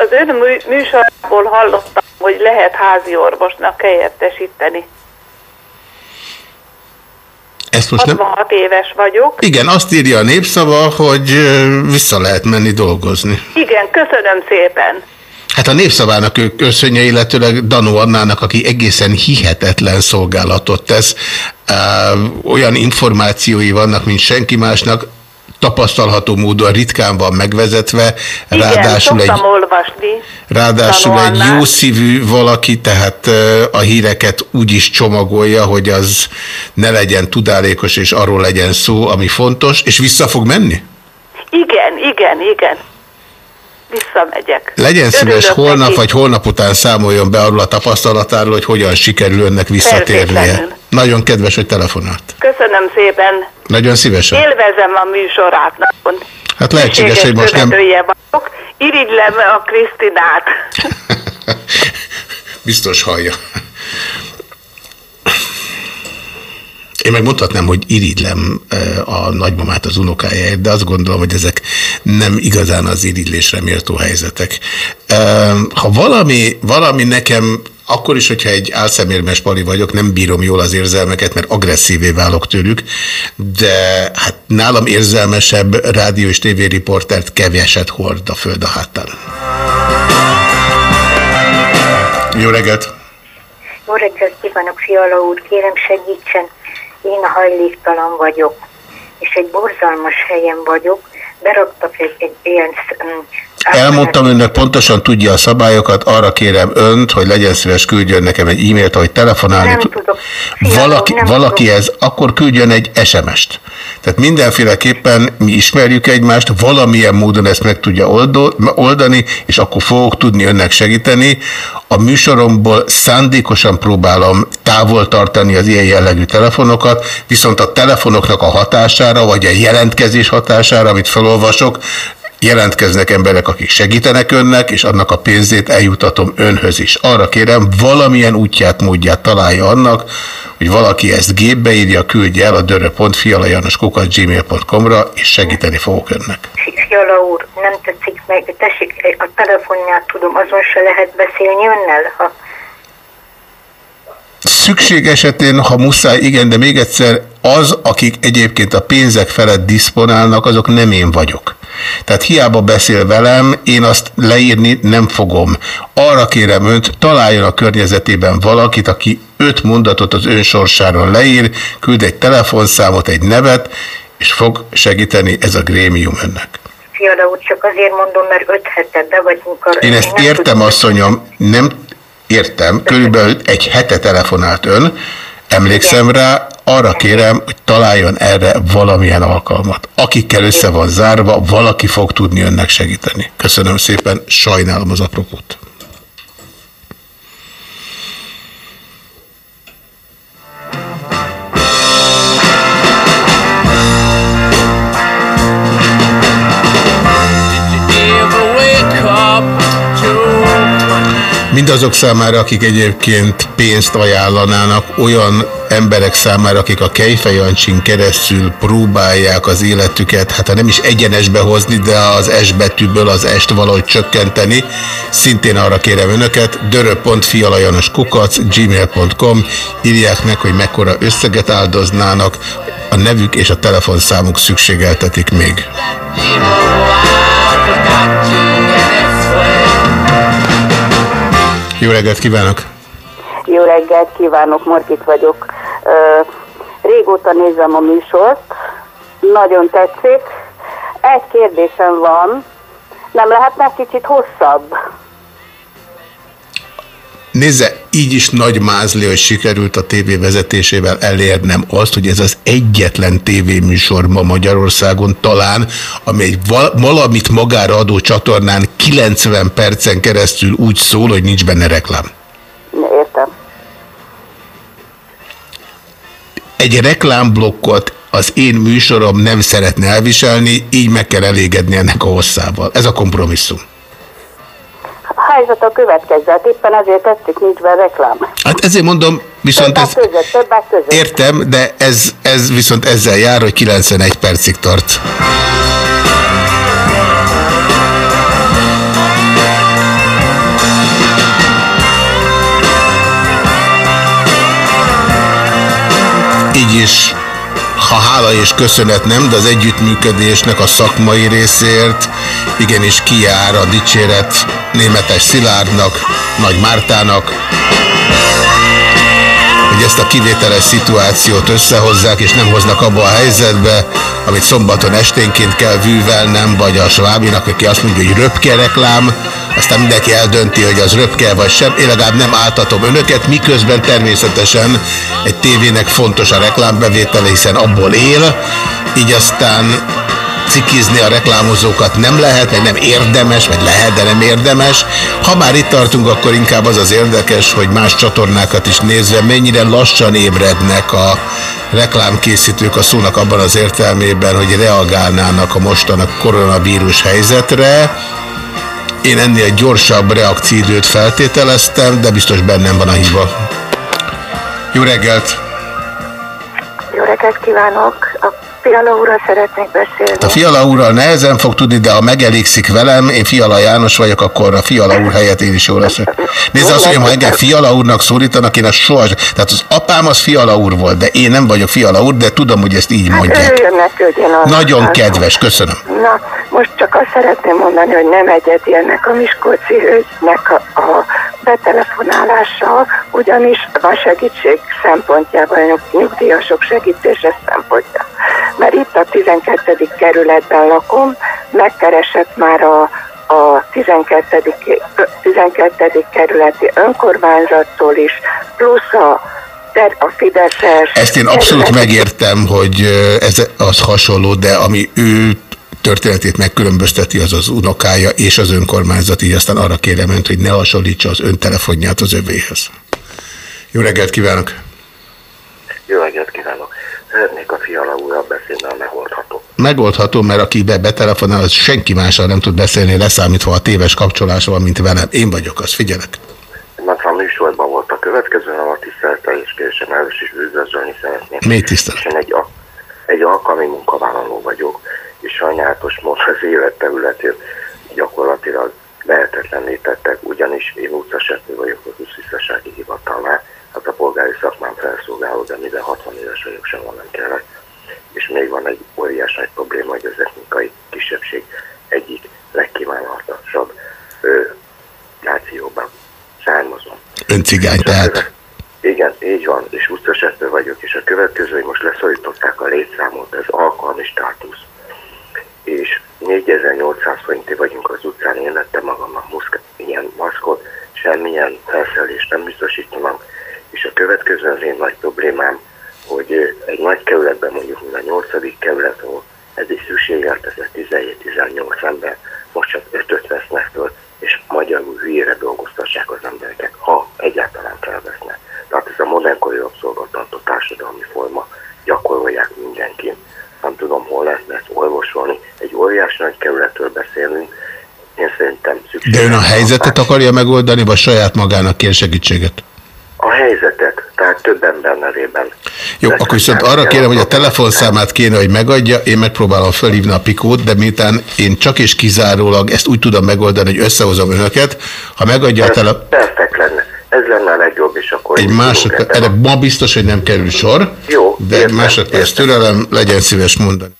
Az ön mű- műsorából hallottam, hogy lehet házi orvosnak helyettesíteni. Ezt most nem... 66 éves vagyok. Igen, azt írja a népszava, hogy vissza lehet menni dolgozni. Igen, köszönöm szépen. Hát a népszavának ő köszönje, illetőleg Danó Annának, aki egészen hihetetlen szolgálatot tesz. Olyan információi vannak, mint senki másnak, tapasztalható módon ritkán van megvezetve, Igen, ráadásul egy olvasni. Ráadásul egy jó szívű valaki, tehát a híreket úgy is csomagolja, hogy az ne legyen tudálékos, és arról legyen szó, ami fontos, és vissza fog menni? Igen, igen, igen. Visszamegyek. Legyen szíves Örülök holnap neki. vagy holnap után számoljon be arról a tapasztalatáról, hogy hogyan sikerül önnek visszatérnie. Nagyon kedves, hogy telefonált. Köszönöm szépen. Nagyon szívesen. Élvezem a műsorát nagyon. Hát lehetséges, hogy most nem vagyok. Irigylem a Krisztinát. [laughs] biztos hallja. Én meg mondhatnám, hogy irigylem eh, a nagymamát az unokájáért, de azt gondolom, hogy ezek nem igazán az irigylésre méltó helyzetek. Eh, Ha valami, valami nekem, akkor is, hogyha egy álszemérmes pali vagyok, nem bírom jól az érzelmeket, mert agresszívé válok tőlük, de hát nálam érzelmesebb rádió és tévériportert keveset hord a föld a hátán. Jó reggelt! Jó reggelt kívánok, Fiala úr, kérem segítsen. Én hajléktalan vagyok, és egy borzalmas helyen vagyok. Beraktak egy, egy ilyen um, elmondtam önnek, pontosan tudja a szabályokat, arra kérem önt, hogy legyen szíves küldjön nekem egy e-mailt, hogy telefonálni Nem tud. tudok. Valaki, nem valaki ez, akkor küldjön egy SMS-t. Tehát mindenféleképpen mi ismerjük egymást, valamilyen módon ezt meg tudja oldani, és akkor fogok tudni önnek segíteni. A műsoromból szándékosan próbálom távol tartani az ilyen jellegű telefonokat, viszont a telefonoknak a hatására, vagy a jelentkezés hatására, amit felolvasok, jelentkeznek emberek, akik segítenek önnek, és annak a pénzét eljutatom önhöz is. Arra kérem, valamilyen útját, módját találja annak, hogy valaki ezt gépbe írja, küldje el a dörö.fialajanoskukat.gmail.com-ra, és segíteni fogok önnek. Fiala úr, nem tetszik meg, tessék, a telefonját tudom, azon se lehet beszélni önnel, ha Szükség esetén, ha muszáj, igen, de még egyszer, az, akik egyébként a pénzek felett diszponálnak, azok nem én vagyok. Tehát hiába beszél velem, én azt leírni nem fogom. Arra kérem önt, találjon a környezetében valakit, aki öt mondatot az ön sorsáról leír, küld egy telefonszámot, egy nevet, és fog segíteni ez a grémium önnek. Fiala úr, csak azért mondom, mert öt hete be vagyunk. Én ezt értem, asszonyom, nem értem, körülbelül egy hete telefonált ön, emlékszem rá, arra kérem, hogy találjon erre valamilyen alkalmat. Akikkel össze van zárva, valaki fog tudni önnek segíteni. Köszönöm szépen, sajnálom az apropót. Mindazok számára, akik egyébként pénzt ajánlanának, olyan emberek számára, akik a Kejfejancsin keresztül próbálják az életüket, hát ha nem is egyenesbe hozni, de az S betűből az est valahogy csökkenteni, szintén arra kérem önöket, dörö.fialajanoskukac, gmail.com, írják meg, hogy mekkora összeget áldoznának, a nevük és a telefonszámuk szükségeltetik még. Jó reggelt kívánok! Jó reggelt kívánok, Margit vagyok. Régóta nézem a műsort, nagyon tetszik. Egy kérdésem van, nem lehetne kicsit hosszabb? Nézze, így is nagy mázli, hogy sikerült a tévé vezetésével elérnem azt, hogy ez az egyetlen tévéműsor ma Magyarországon talán, val- valamit magára adó csatornán 90 percen keresztül úgy szól, hogy nincs benne reklám. Értem. Egy reklámblokkot az én műsorom nem szeretne elviselni, így meg kell elégedni ennek a hosszával. Ez a kompromisszum. A helyzet a következő, hát éppen ezért tetszik, nincs be reklám. Hát ezért mondom, viszont Többek ez... között, többek között. Értem, de ez, ez viszont ezzel jár, hogy 91 percig tart. Így is, ha hála és köszönet nem, de az együttműködésnek a szakmai részért igenis kijár a dicséret németes Szilárdnak, Nagy Mártának, hogy ezt a kivételes szituációt összehozzák, és nem hoznak abba a helyzetbe, amit szombaton esténként kell vűvelnem, vagy a Svábinak, aki azt mondja, hogy röpke reklám, aztán mindenki eldönti, hogy az röpke vagy sem. Én legalább nem áltatom önöket, miközben természetesen egy tévének fontos a reklámbevétele, hiszen abból él, így aztán cikizni a reklámozókat nem lehet, meg nem érdemes, vagy lehet, de nem érdemes. Ha már itt tartunk, akkor inkább az az érdekes, hogy más csatornákat is nézve mennyire lassan ébrednek a reklámkészítők a szónak abban az értelmében, hogy reagálnának a mostanak koronavírus helyzetre. Én ennél gyorsabb reakcióidőt feltételeztem, de biztos bennem van a hiba. Jó reggelt! Jó reggelt kívánok! A Fiala úrral szeretnék beszélni. A Fiala úrral nehezen fog tudni, de ha megelégszik velem, én Fiala János vagyok, akkor a Fiala úr helyett én is jó leszek. Nézd azt, mondjam, ha engem Fiala úrnak szólítanak, én a soha... Tehát az apám az Fiala úr volt, de én nem vagyok Fiala úr, de tudom, hogy ezt így mondják. Örüljön neki, hogy Nagyon kedves, köszönöm. Na, most csak azt szeretném mondani, hogy nem egyedi ennek a Miskolci hölgynek a, a betelefonálása, ugyanis a segítség szempontjában, a nyug- nyugdíjasok segítése szempontja. Mert itt a 12. kerületben lakom, megkeresett már a, a 12. ö, 12. kerületi önkormányzattól is, plusz a, a Fideszes... Ezt én abszolút megértem, hogy ez az hasonló, de ami ő történetét megkülönbözteti, az az unokája és az önkormányzat, így aztán arra kérem önt, hogy ne hasonlítsa az ön telefonját az övéhez. Jó reggelt kívánok! Jó reggelt kívánok! Szeretnék a ha megoldható. Mert aki be betelefonál, az senki mással nem tud beszélni, leszámítva a téves kapcsolása van, mint velem. Én vagyok, az figyelek. Mert a műsorban volt a következő, a tisztelettel és később először is üdvözölni szeretném. Mély tisztelet. Én egy, a- egy alkalmi munkavállaló vagyok, és sajnálatos módon az élet területén gyakorlatilag lehetetlenné tettek, ugyanis én utcasető vagyok az úszvisszasági hivatalnál, hát a polgári szakmám felszolgáló, de mivel 60 éves vagyok, sehol nem kellett. És még van egy óriás nagy probléma, hogy az etnikai kisebbség egyik legkívánatosabb ö, nációban származom. Ön cigány, tehát. Igen, így van, és utcasető vagyok, és a következő, hogy most leszorították a létszámot, ez alkalmi státusz. És 4800 forinti vagyunk az utcán, én lettem magamnak muszk, ilyen maszkot, semmilyen felszerelést nem biztosítanak, és a következő az én nagy problémám, hogy egy nagy kerületben mondjuk, mint a 8. kerület, ahol eddig szükségeltetett 17-18 ember, most csak 5-öt vesznek föl, és magyarul hülyére dolgoztassák az embereket, ha egyáltalán felvesznek. Tehát ez a modernkori rabszolgatartó társadalmi forma gyakorolják mindenkin. Nem tudom, hol lehetne ezt orvosolni. Egy óriás nagy kerületről beszélünk, én szerintem szükség. De ön a helyzetet akarja megoldani, vagy saját magának kér segítséget? A helyzetet, tehát több ember nevében. Jó, akkor viszont arra kérem, hogy a telefonszámát kéne, hogy megadja, én megpróbálom felhívni a pikót, de miután én csak és kizárólag ezt úgy tudom megoldani, hogy összehozom önöket, ha megadja a tele... Perfekt lenne. Ez lenne a legjobb, és akkor... Egy másodperc, erre ma biztos, hogy nem kerül sor, Jó, de másodperc türelem, legyen szíves mondani.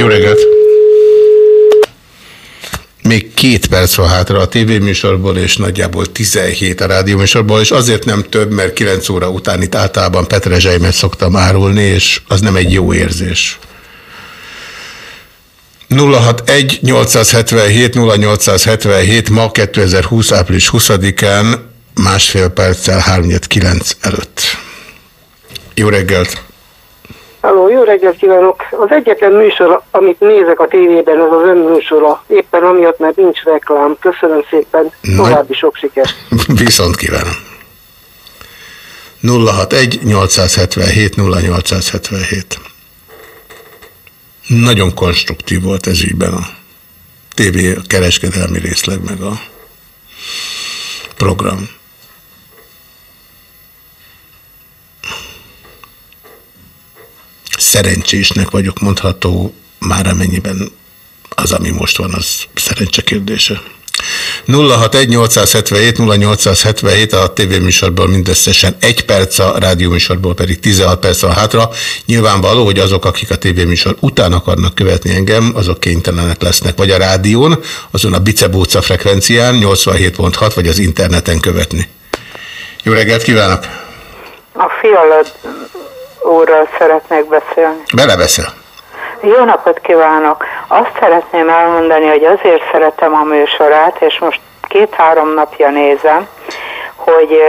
Jó reggelt! Még két perc van hátra a tévéműsorból, és nagyjából 17 a rádióműsorból, és azért nem több, mert 9 óra után itt általában petrezselymet szoktam árulni, és az nem egy jó érzés. 061 877 0877 ma 2020 április 20-án másfél perccel 3-9 előtt. Jó reggelt! Halló, jó reggelt kívánok! Az egyetlen műsor, amit nézek a tévében, az az ön műsora. Éppen amiatt, mert nincs reklám. Köszönöm szépen, további sok sikert! [laughs] Viszont kívánom. 061 877 0877 Nagyon konstruktív volt ez ügyben a TV a kereskedelmi részleg meg a program. Szerencsésnek vagyok mondható, már amennyiben az, ami most van, az szerencse kérdése. 061-877-0877 a tévéműsorból mindösszesen egy perc, a rádióműsorból pedig 16 perc van hátra. Nyilvánvaló, hogy azok, akik a tévéműsor után akarnak követni engem, azok kénytelenek lesznek vagy a rádión, azon a bicebóca frekvencián 87.6, vagy az interneten követni. Jó reggelt kívánok! A fiala úrral szeretnék beszélni. Belebeszél. Jó napot kívánok! Azt szeretném elmondani, hogy azért szeretem a műsorát, és most két-három napja nézem, hogy,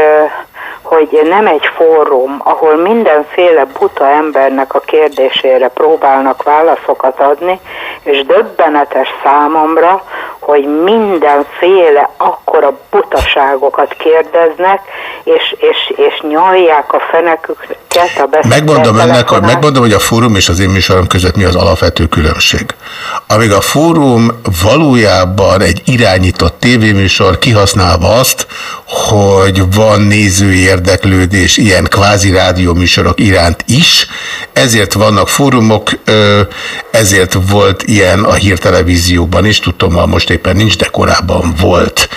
hogy nem egy fórum, ahol mindenféle buta embernek a kérdésére próbálnak válaszokat adni, és döbbenetes számomra, hogy mindenféle akkora butaságokat kérdeznek, és, és, és nyalják a feneküket a Megmondom önnek, hogy megmondom, hogy a fórum és az én műsorom között mi az alapvető különbség. Amíg a fórum valójában egy irányított tévéműsor kihasználva azt, hogy van nézői érdeklődés ilyen kvázi rádióműsorok iránt is, ezért vannak fórumok, ezért volt ilyen a hírtelevízióban is, tudom, most éppen nincs, de korábban volt.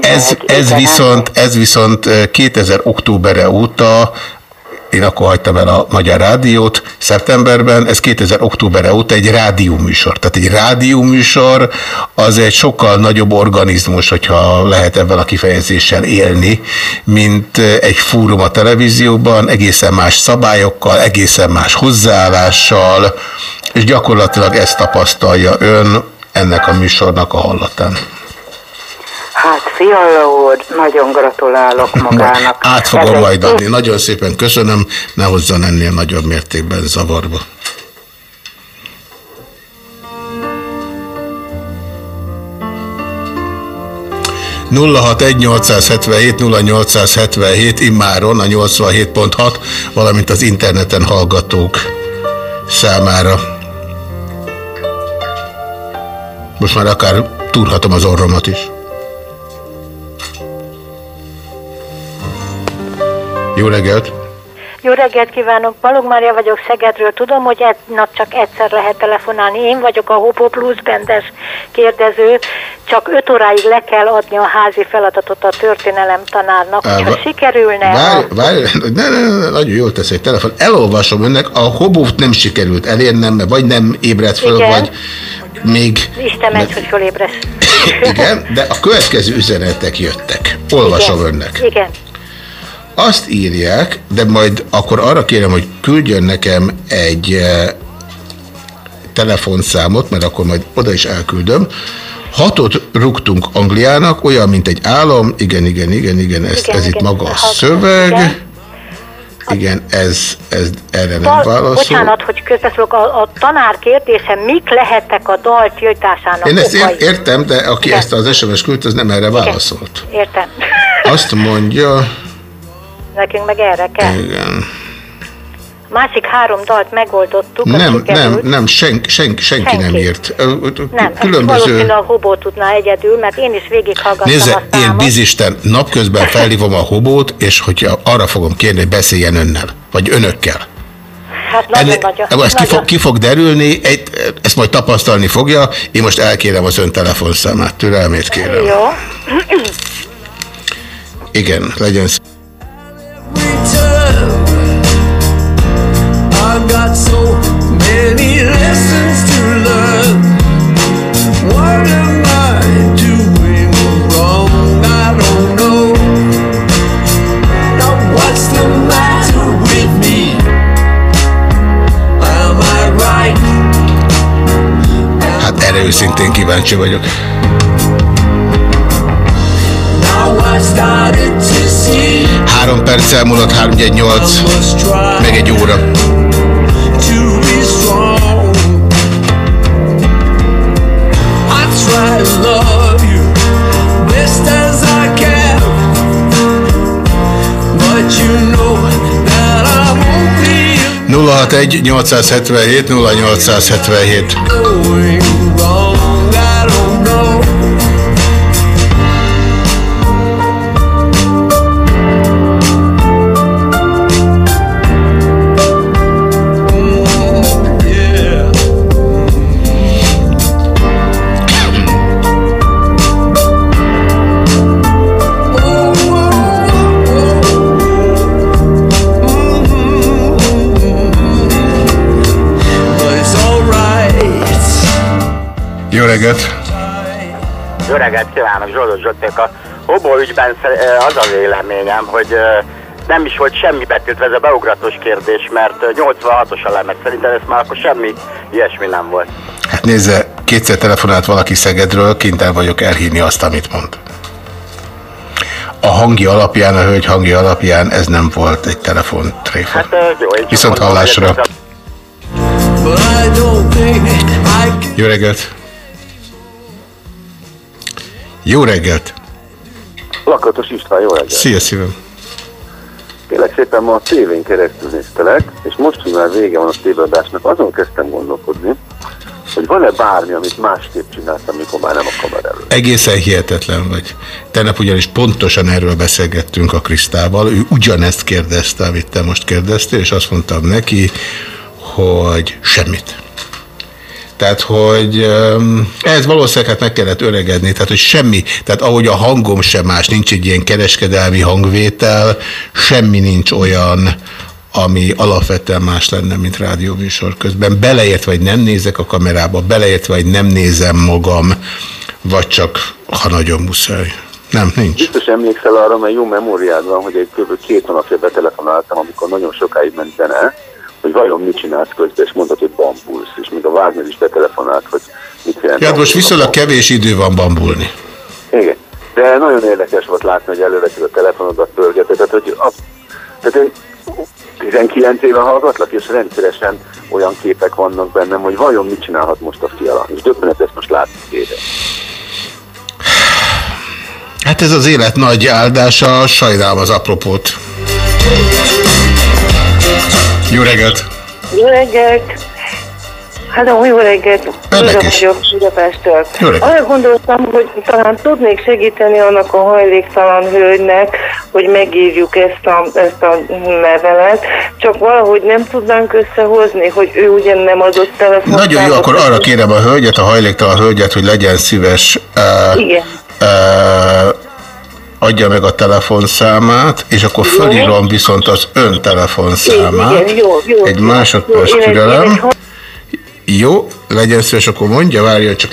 Ez, ez, viszont, ez viszont ö, 2000 októberre óta én akkor hagytam el a Magyar Rádiót szeptemberben, ez 2000 októberre óta egy rádióműsor. Tehát egy rádióműsor az egy sokkal nagyobb organizmus, hogyha lehet ebben a kifejezéssel élni, mint egy fórum a televízióban, egészen más szabályokkal, egészen más hozzáállással, és gyakorlatilag ezt tapasztalja ön ennek a műsornak a hallatán. Hát, Fiala úr, nagyon gratulálok magának. Át fogom Ez majd adni. Nagyon szépen köszönöm, ne hozzon ennél nagyobb mértékben zavarba. nulla hat egy 877 0877 immáron a 87.6, valamint az interneten hallgatók számára. Most már akár túrhatom az orromat is. Jó reggelt! Jó reggelt kívánok, Balog Mária vagyok Szegedről. Tudom, hogy egy nap csak egyszer lehet telefonálni. Én vagyok a Hopo Plus bendes kérdező. Csak öt óráig le kell adni a házi feladatot a történelem tanárnak. Á, Hogyha va- sikerülne... Várj, várj, ne, ne, ne, nagyon jól tesz egy telefon. Elolvasom önnek, a hobót nem sikerült elérnem, mert vagy nem ébredt föl, Igen. vagy még... Isten ments, hogy fölébresz. [laughs] Igen, de a következő üzenetek jöttek. Olvasom Igen. önnek. Igen. Azt írják, de majd akkor arra kérem, hogy küldjön nekem egy eh, telefonszámot, mert akkor majd oda is elküldöm. Hatot rúgtunk Angliának, olyan, mint egy állam. Igen, igen, igen, igen, ez, Igen, ez itt igen. maga a szöveg. igen. Igen, ez, ez erre nem Dal, válaszol. bocsánat, hogy közbeszólok, a, a tanár kérdése, mik lehettek a dal tiltásának Én ezt okai? ér- értem, de aki Igen. ezt az SMS küldte, az nem erre válaszolt. Értem. Azt mondja, Nekünk meg erre kell. igen. Másik három dalt megoldottuk. Nem, nem, nem, senki, senki, senki nem írt. Ö, Nem, Különböző... valószínűleg a Hobó tudná egyedül, mert én is végighallgattam Nézze, a én bizisten napközben felhívom a hobót, és hogyha arra fogom kérni, hogy beszéljen önnel, vagy önökkel. Hát nagyon Ennél- nagyon. Akkor ez ki nagyon. fog, ki fog derülni, egy, ezt majd tapasztalni fogja, én most elkérem az ön telefonszámát, türelmét kérem. Jó. Igen, legyen szó. Got so many lessons to learn. What am I doing wrong? I don't know. Now what's the matter with me? Am I right? Hát erre őszintén kíváncsi vagyok. Három perc elmúlott, 318, meg egy óra. 061 877 0877 reggelt! Jó reggelt kívánok, Zsoldos Zsotték. A Hobó ügyben az a véleményem, hogy nem is volt semmi betiltva ez a beugratos kérdés, mert eh, 86-os a lemez. Szerintem ez már akkor semmi ilyesmi nem volt. Hát nézze, kétszer telefonált valaki Szegedről, kénytelen vagyok elhívni azt, amit mond. A hangi alapján, a hölgy hangi alapján ez nem volt egy telefon tréfa. Hát jó, Viszont mondom, hallásra. Jó reggelt! Jó reggelt! Lakatos István, jó reggelt! Szia szívem! Kérlek szépen ma a tévén keresztül néztelek, és most, hogy már vége van a tévedásnak, azon kezdtem gondolkodni, hogy van-e bármi, amit másképp csináltam, amikor már nem a kamera előtt. Egészen hihetetlen vagy. Tegnap ugyanis pontosan erről beszélgettünk a Krisztával. Ő ugyanezt kérdezte, amit te most kérdeztél, és azt mondtam neki, hogy semmit. Tehát, hogy ehhez valószínűleg hát meg kellett öregedni, tehát, hogy semmi, tehát ahogy a hangom sem más, nincs egy ilyen kereskedelmi hangvétel, semmi nincs olyan, ami alapvetően más lenne, mint rádióműsor közben. Beleértve, vagy nem nézek a kamerába, beleértve, vagy nem nézem magam, vagy csak, ha nagyon muszáj. Nem, nincs. Biztos emlékszel arra, mert jó memóriád van, hogy egy kb. két hónapja betelefonáltam, amikor nagyon sokáig ment zene, hogy vajon mit csinálsz közben, és mondtad, hogy bambulsz, és még a Wagner is betelefonált, hogy mit jelent. Ja, most viszonylag kevés idő van bambulni. Igen, de nagyon érdekes volt látni, hogy előveszik a telefonodat, pörgeted, tehát, hogy a, tehát én 19 éve hallgatlak, és rendszeresen olyan képek vannak bennem, hogy vajon mit csinálhat most a fiala. És döbbenet ezt most látni téve. Hát ez az élet nagy áldása, sajnálom az apropót. Jó reggelt! Jó reggelt! Hello, jó reggelt! Önnek is. vagyok reggelt. Arra gondoltam, hogy talán tudnék segíteni annak a hajléktalan hölgynek, hogy megírjuk ezt a, ezt a levelet, csak valahogy nem tudnánk összehozni, hogy ő ugyan nem adott telefont. Nagyon jó, akkor arra kérem a hölgyet, a hajléktalan hölgyet, hogy legyen szíves. Uh, Igen. uh, adja meg a telefonszámát, és akkor fölírom viszont az ön telefonszámát. Igen, jó, jó. Egy másodperc türelem. Jó, legyen szíves, akkor mondja, várja csak.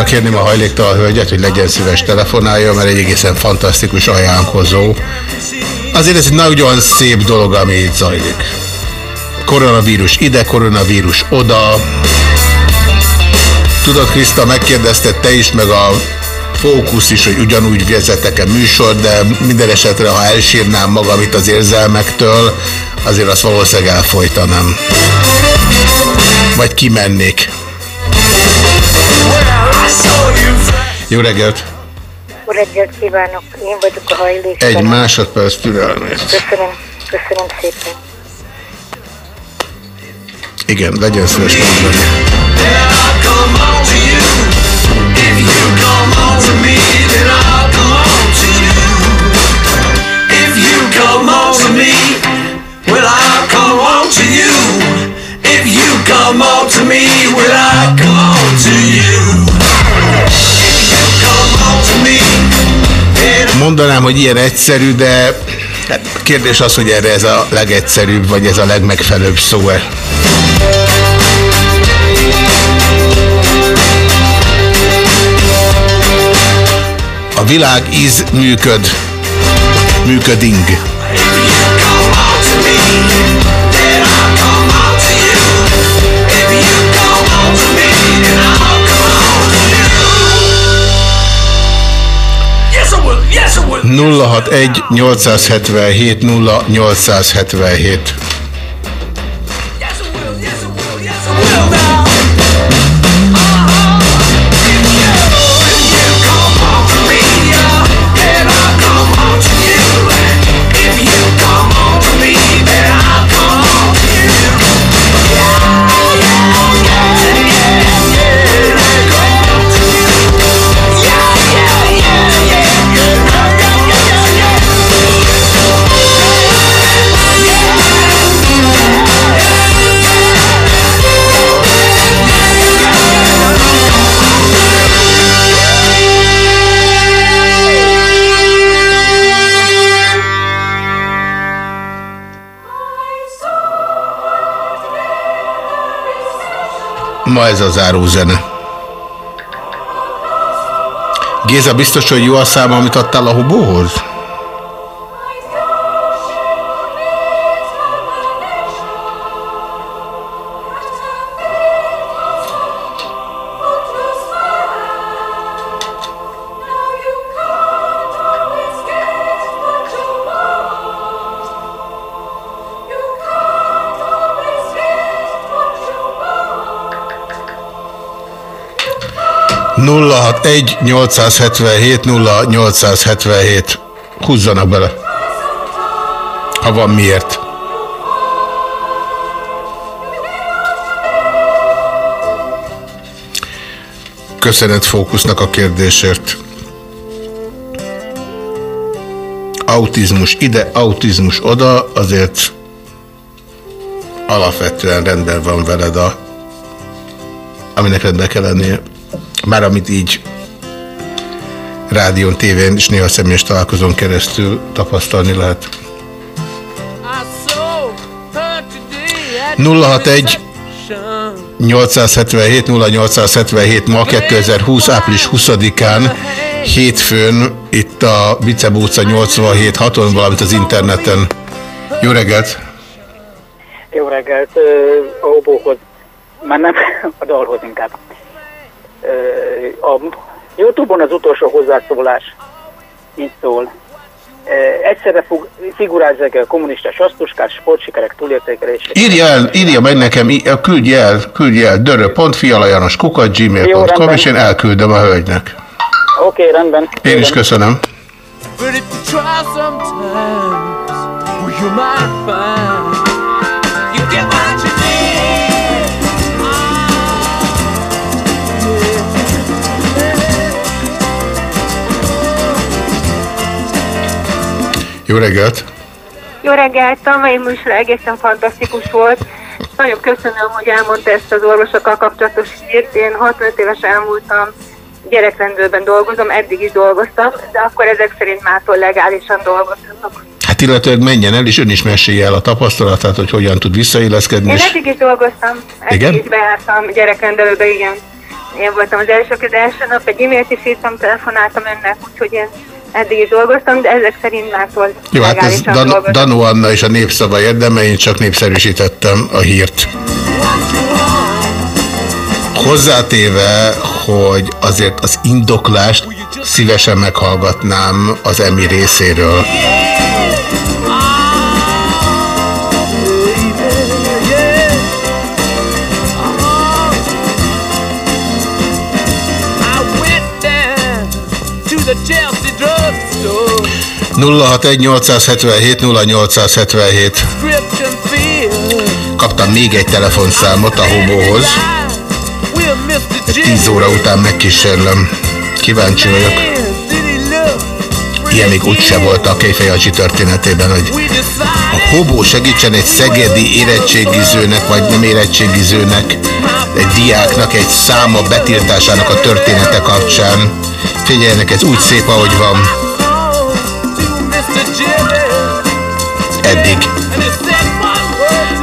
Arra kérném a hajléktalan hölgyet, hogy legyen szíves telefonálja, mert egy egészen fantasztikus ajánlkozó. Azért ez egy nagyon szép dolog, ami itt zajlik. Koronavírus ide, koronavírus oda. Tudod, Kriszta, megkérdezted te is, meg a fókusz is, hogy ugyanúgy vezetek-e műsor, de minden esetre, ha elsírnám magam itt az érzelmektől, azért azt valószínűleg elfolytanám. Vagy kimennék. Jó reggelt! Jó reggelt kívánok, én vagyok a hajlék. Egy másodperc türelmét. Köszönöm, köszönöm szépen. Igen, legyen szíves mondani. Mondanám, hogy ilyen egyszerű, de hát kérdés az, hogy erre ez a legegyszerűbb, vagy ez a legmegfelelőbb szó-e. A világ íz működ. Működing. Yes, 061 877 0877 Ma ez a záró zene. Géza, biztos, hogy jó a szám, amit adtál a hobóhoz? Nulla hat egy 877 0877 Húzzanak bele. Ha van miért. Köszönet Fókusznak a kérdésért. Autizmus ide, autizmus oda, azért alapvetően rendben van veled a aminek rendben kell lennie. Már amit így rádión, tévén és néha személyes találkozón keresztül tapasztalni lehet. 061 877 0877 ma 2020 április 20-án hétfőn itt a Bicebóca 87 6 valamint az interneten. Jó reggelt! Jó reggelt, a hobóhoz, már nem a dalhoz inkább. A Youtube-on az utolsó hozzászólás így szól. Egyszerre figurázzák el kommunista sasztuskás sportsikerek túlértékelése. Írja el, írja meg nekem, küldj el, küldj el, dörö.fialajanos kukat Jó, gmail.com rendben. és én elküldöm a hölgynek. Oké, okay, rendben. Én is köszönöm. But if you try sometimes, well, you might find Jó reggelt! Jó reggelt, a mai műsor egészen fantasztikus volt. Nagyon köszönöm, hogy elmondta ezt az orvosokkal kapcsolatos hírt. Én 65 éves elmúltam, gyerekrendőben dolgozom, eddig is dolgoztam, de akkor ezek szerint mától legálisan dolgozhatok. Hát illetőleg menjen el, és ön is mesélje el a tapasztalatát, hogy hogyan tud visszailleszkedni. Én És... eddig is dolgoztam, eddig Igen? is bejártam gyerekrendelőbe, igen. Én voltam az első, az első nap egy e-mailt is írtam, telefonáltam önnek, úgyhogy én eddig is dolgoztam, de ezek szerint mától Jó, hát ez Dan. Danó Anna és a népszava érdeme, én csak népszerűsítettem a hírt. Hozzátéve, hogy azért az indoklást szívesen meghallgatnám az EMI részéről. 061 0877 Prescription fill. Kaptam még egy telefonszámot a. Jimmy 10 óra után megkísérlem. Kíváncsi vagyok. Ilyen még úgyse volt a Kejfejancsi történetében, hogy a hobó segítsen egy szegedi érettségizőnek, vagy nem érettségizőnek, egy diáknak egy száma betiltásának a története kapcsán. Figyeljenek, ez úgy szép, ahogy van. Eddig.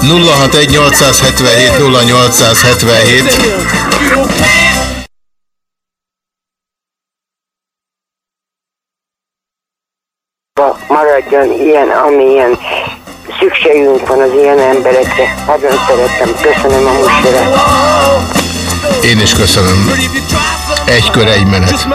061 877 0877 maradjon ilyen, amilyen szükségünk van az ilyen emberekre. Nagyon szeretem, köszönöm a műsorát. Én is köszönöm. Egy kör, egy menet.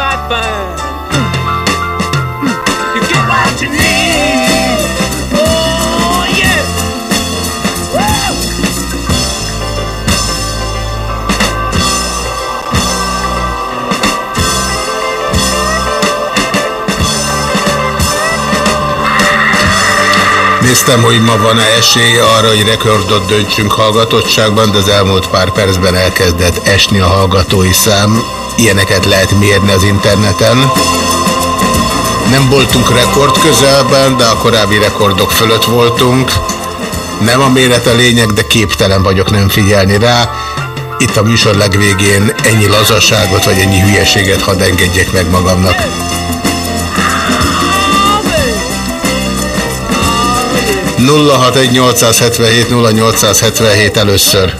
Néztem, hogy ma van-e esély arra, hogy rekordot döntsünk hallgatottságban, de az elmúlt pár percben elkezdett esni a hallgatói szám. Ilyeneket lehet mérni az interneten. Nem voltunk rekord közelben, de a korábbi rekordok fölött voltunk. Nem a méret a lényeg, de képtelen vagyok nem figyelni rá. Itt a műsor legvégén ennyi lazaságot vagy ennyi hülyeséget hadd engedjek meg magamnak. Nulla hat egy 877 először.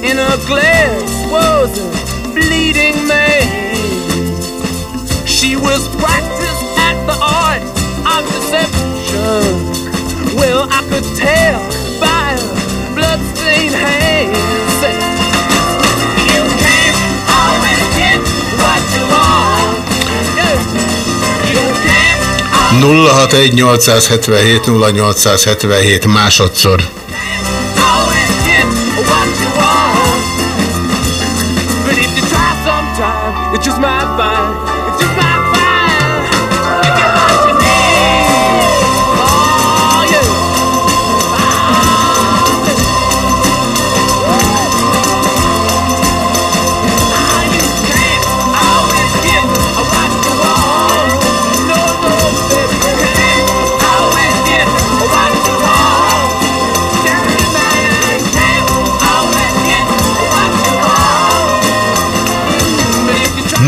In a glass was a bleeding man. She was practiced at the art of deception. Well, I could tell by her bloodstained hands. 061 877 0877 másodszor. always get what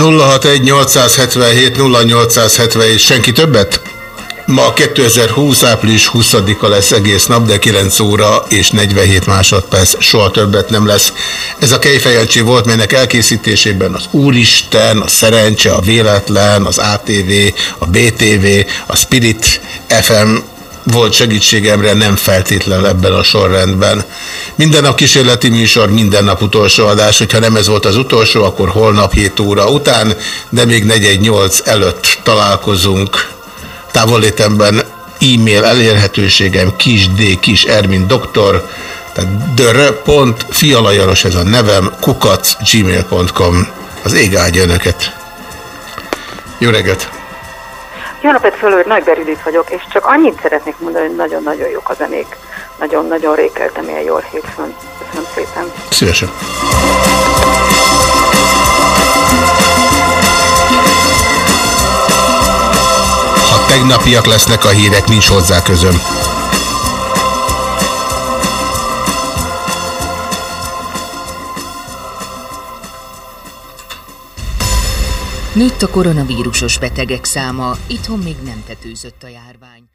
061 877 0877 senki többet? Ma 2020. április 20-a lesz egész nap, de 9 óra és 47 másodperc, soha többet nem lesz. Ez a Kejfejancsi volt, melynek elkészítésében az Úristen, a Szerencse, a Véletlen, az ATV, a BTV, a Spirit FM volt segítségemre, nem feltétlenül ebben a sorrendben. Minden nap kísérleti műsor, minden nap utolsó adás, hogyha nem ez volt az utolsó, akkor holnap 7 óra után, de még 418 előtt találkozunk. Távollétemben e-mail elérhetőségem kis d kis ermin doktor, tehát dörö.fialajanos ez a nevem, kukac gmail.com. Az ég áldja önöket. Jó reggelt! Jó napot, fölőr, Nagy Beridit vagyok, és csak annyit szeretnék mondani, hogy nagyon-nagyon jók a zenék. Nagyon-nagyon rékeltem ilyen jól hétfőn. Köszönöm szépen. Szívesen. Ha tegnapiak lesznek a hírek, nincs hozzá közöm. Nőtt a koronavírusos betegek száma, itthon még nem tetőzött a járvány.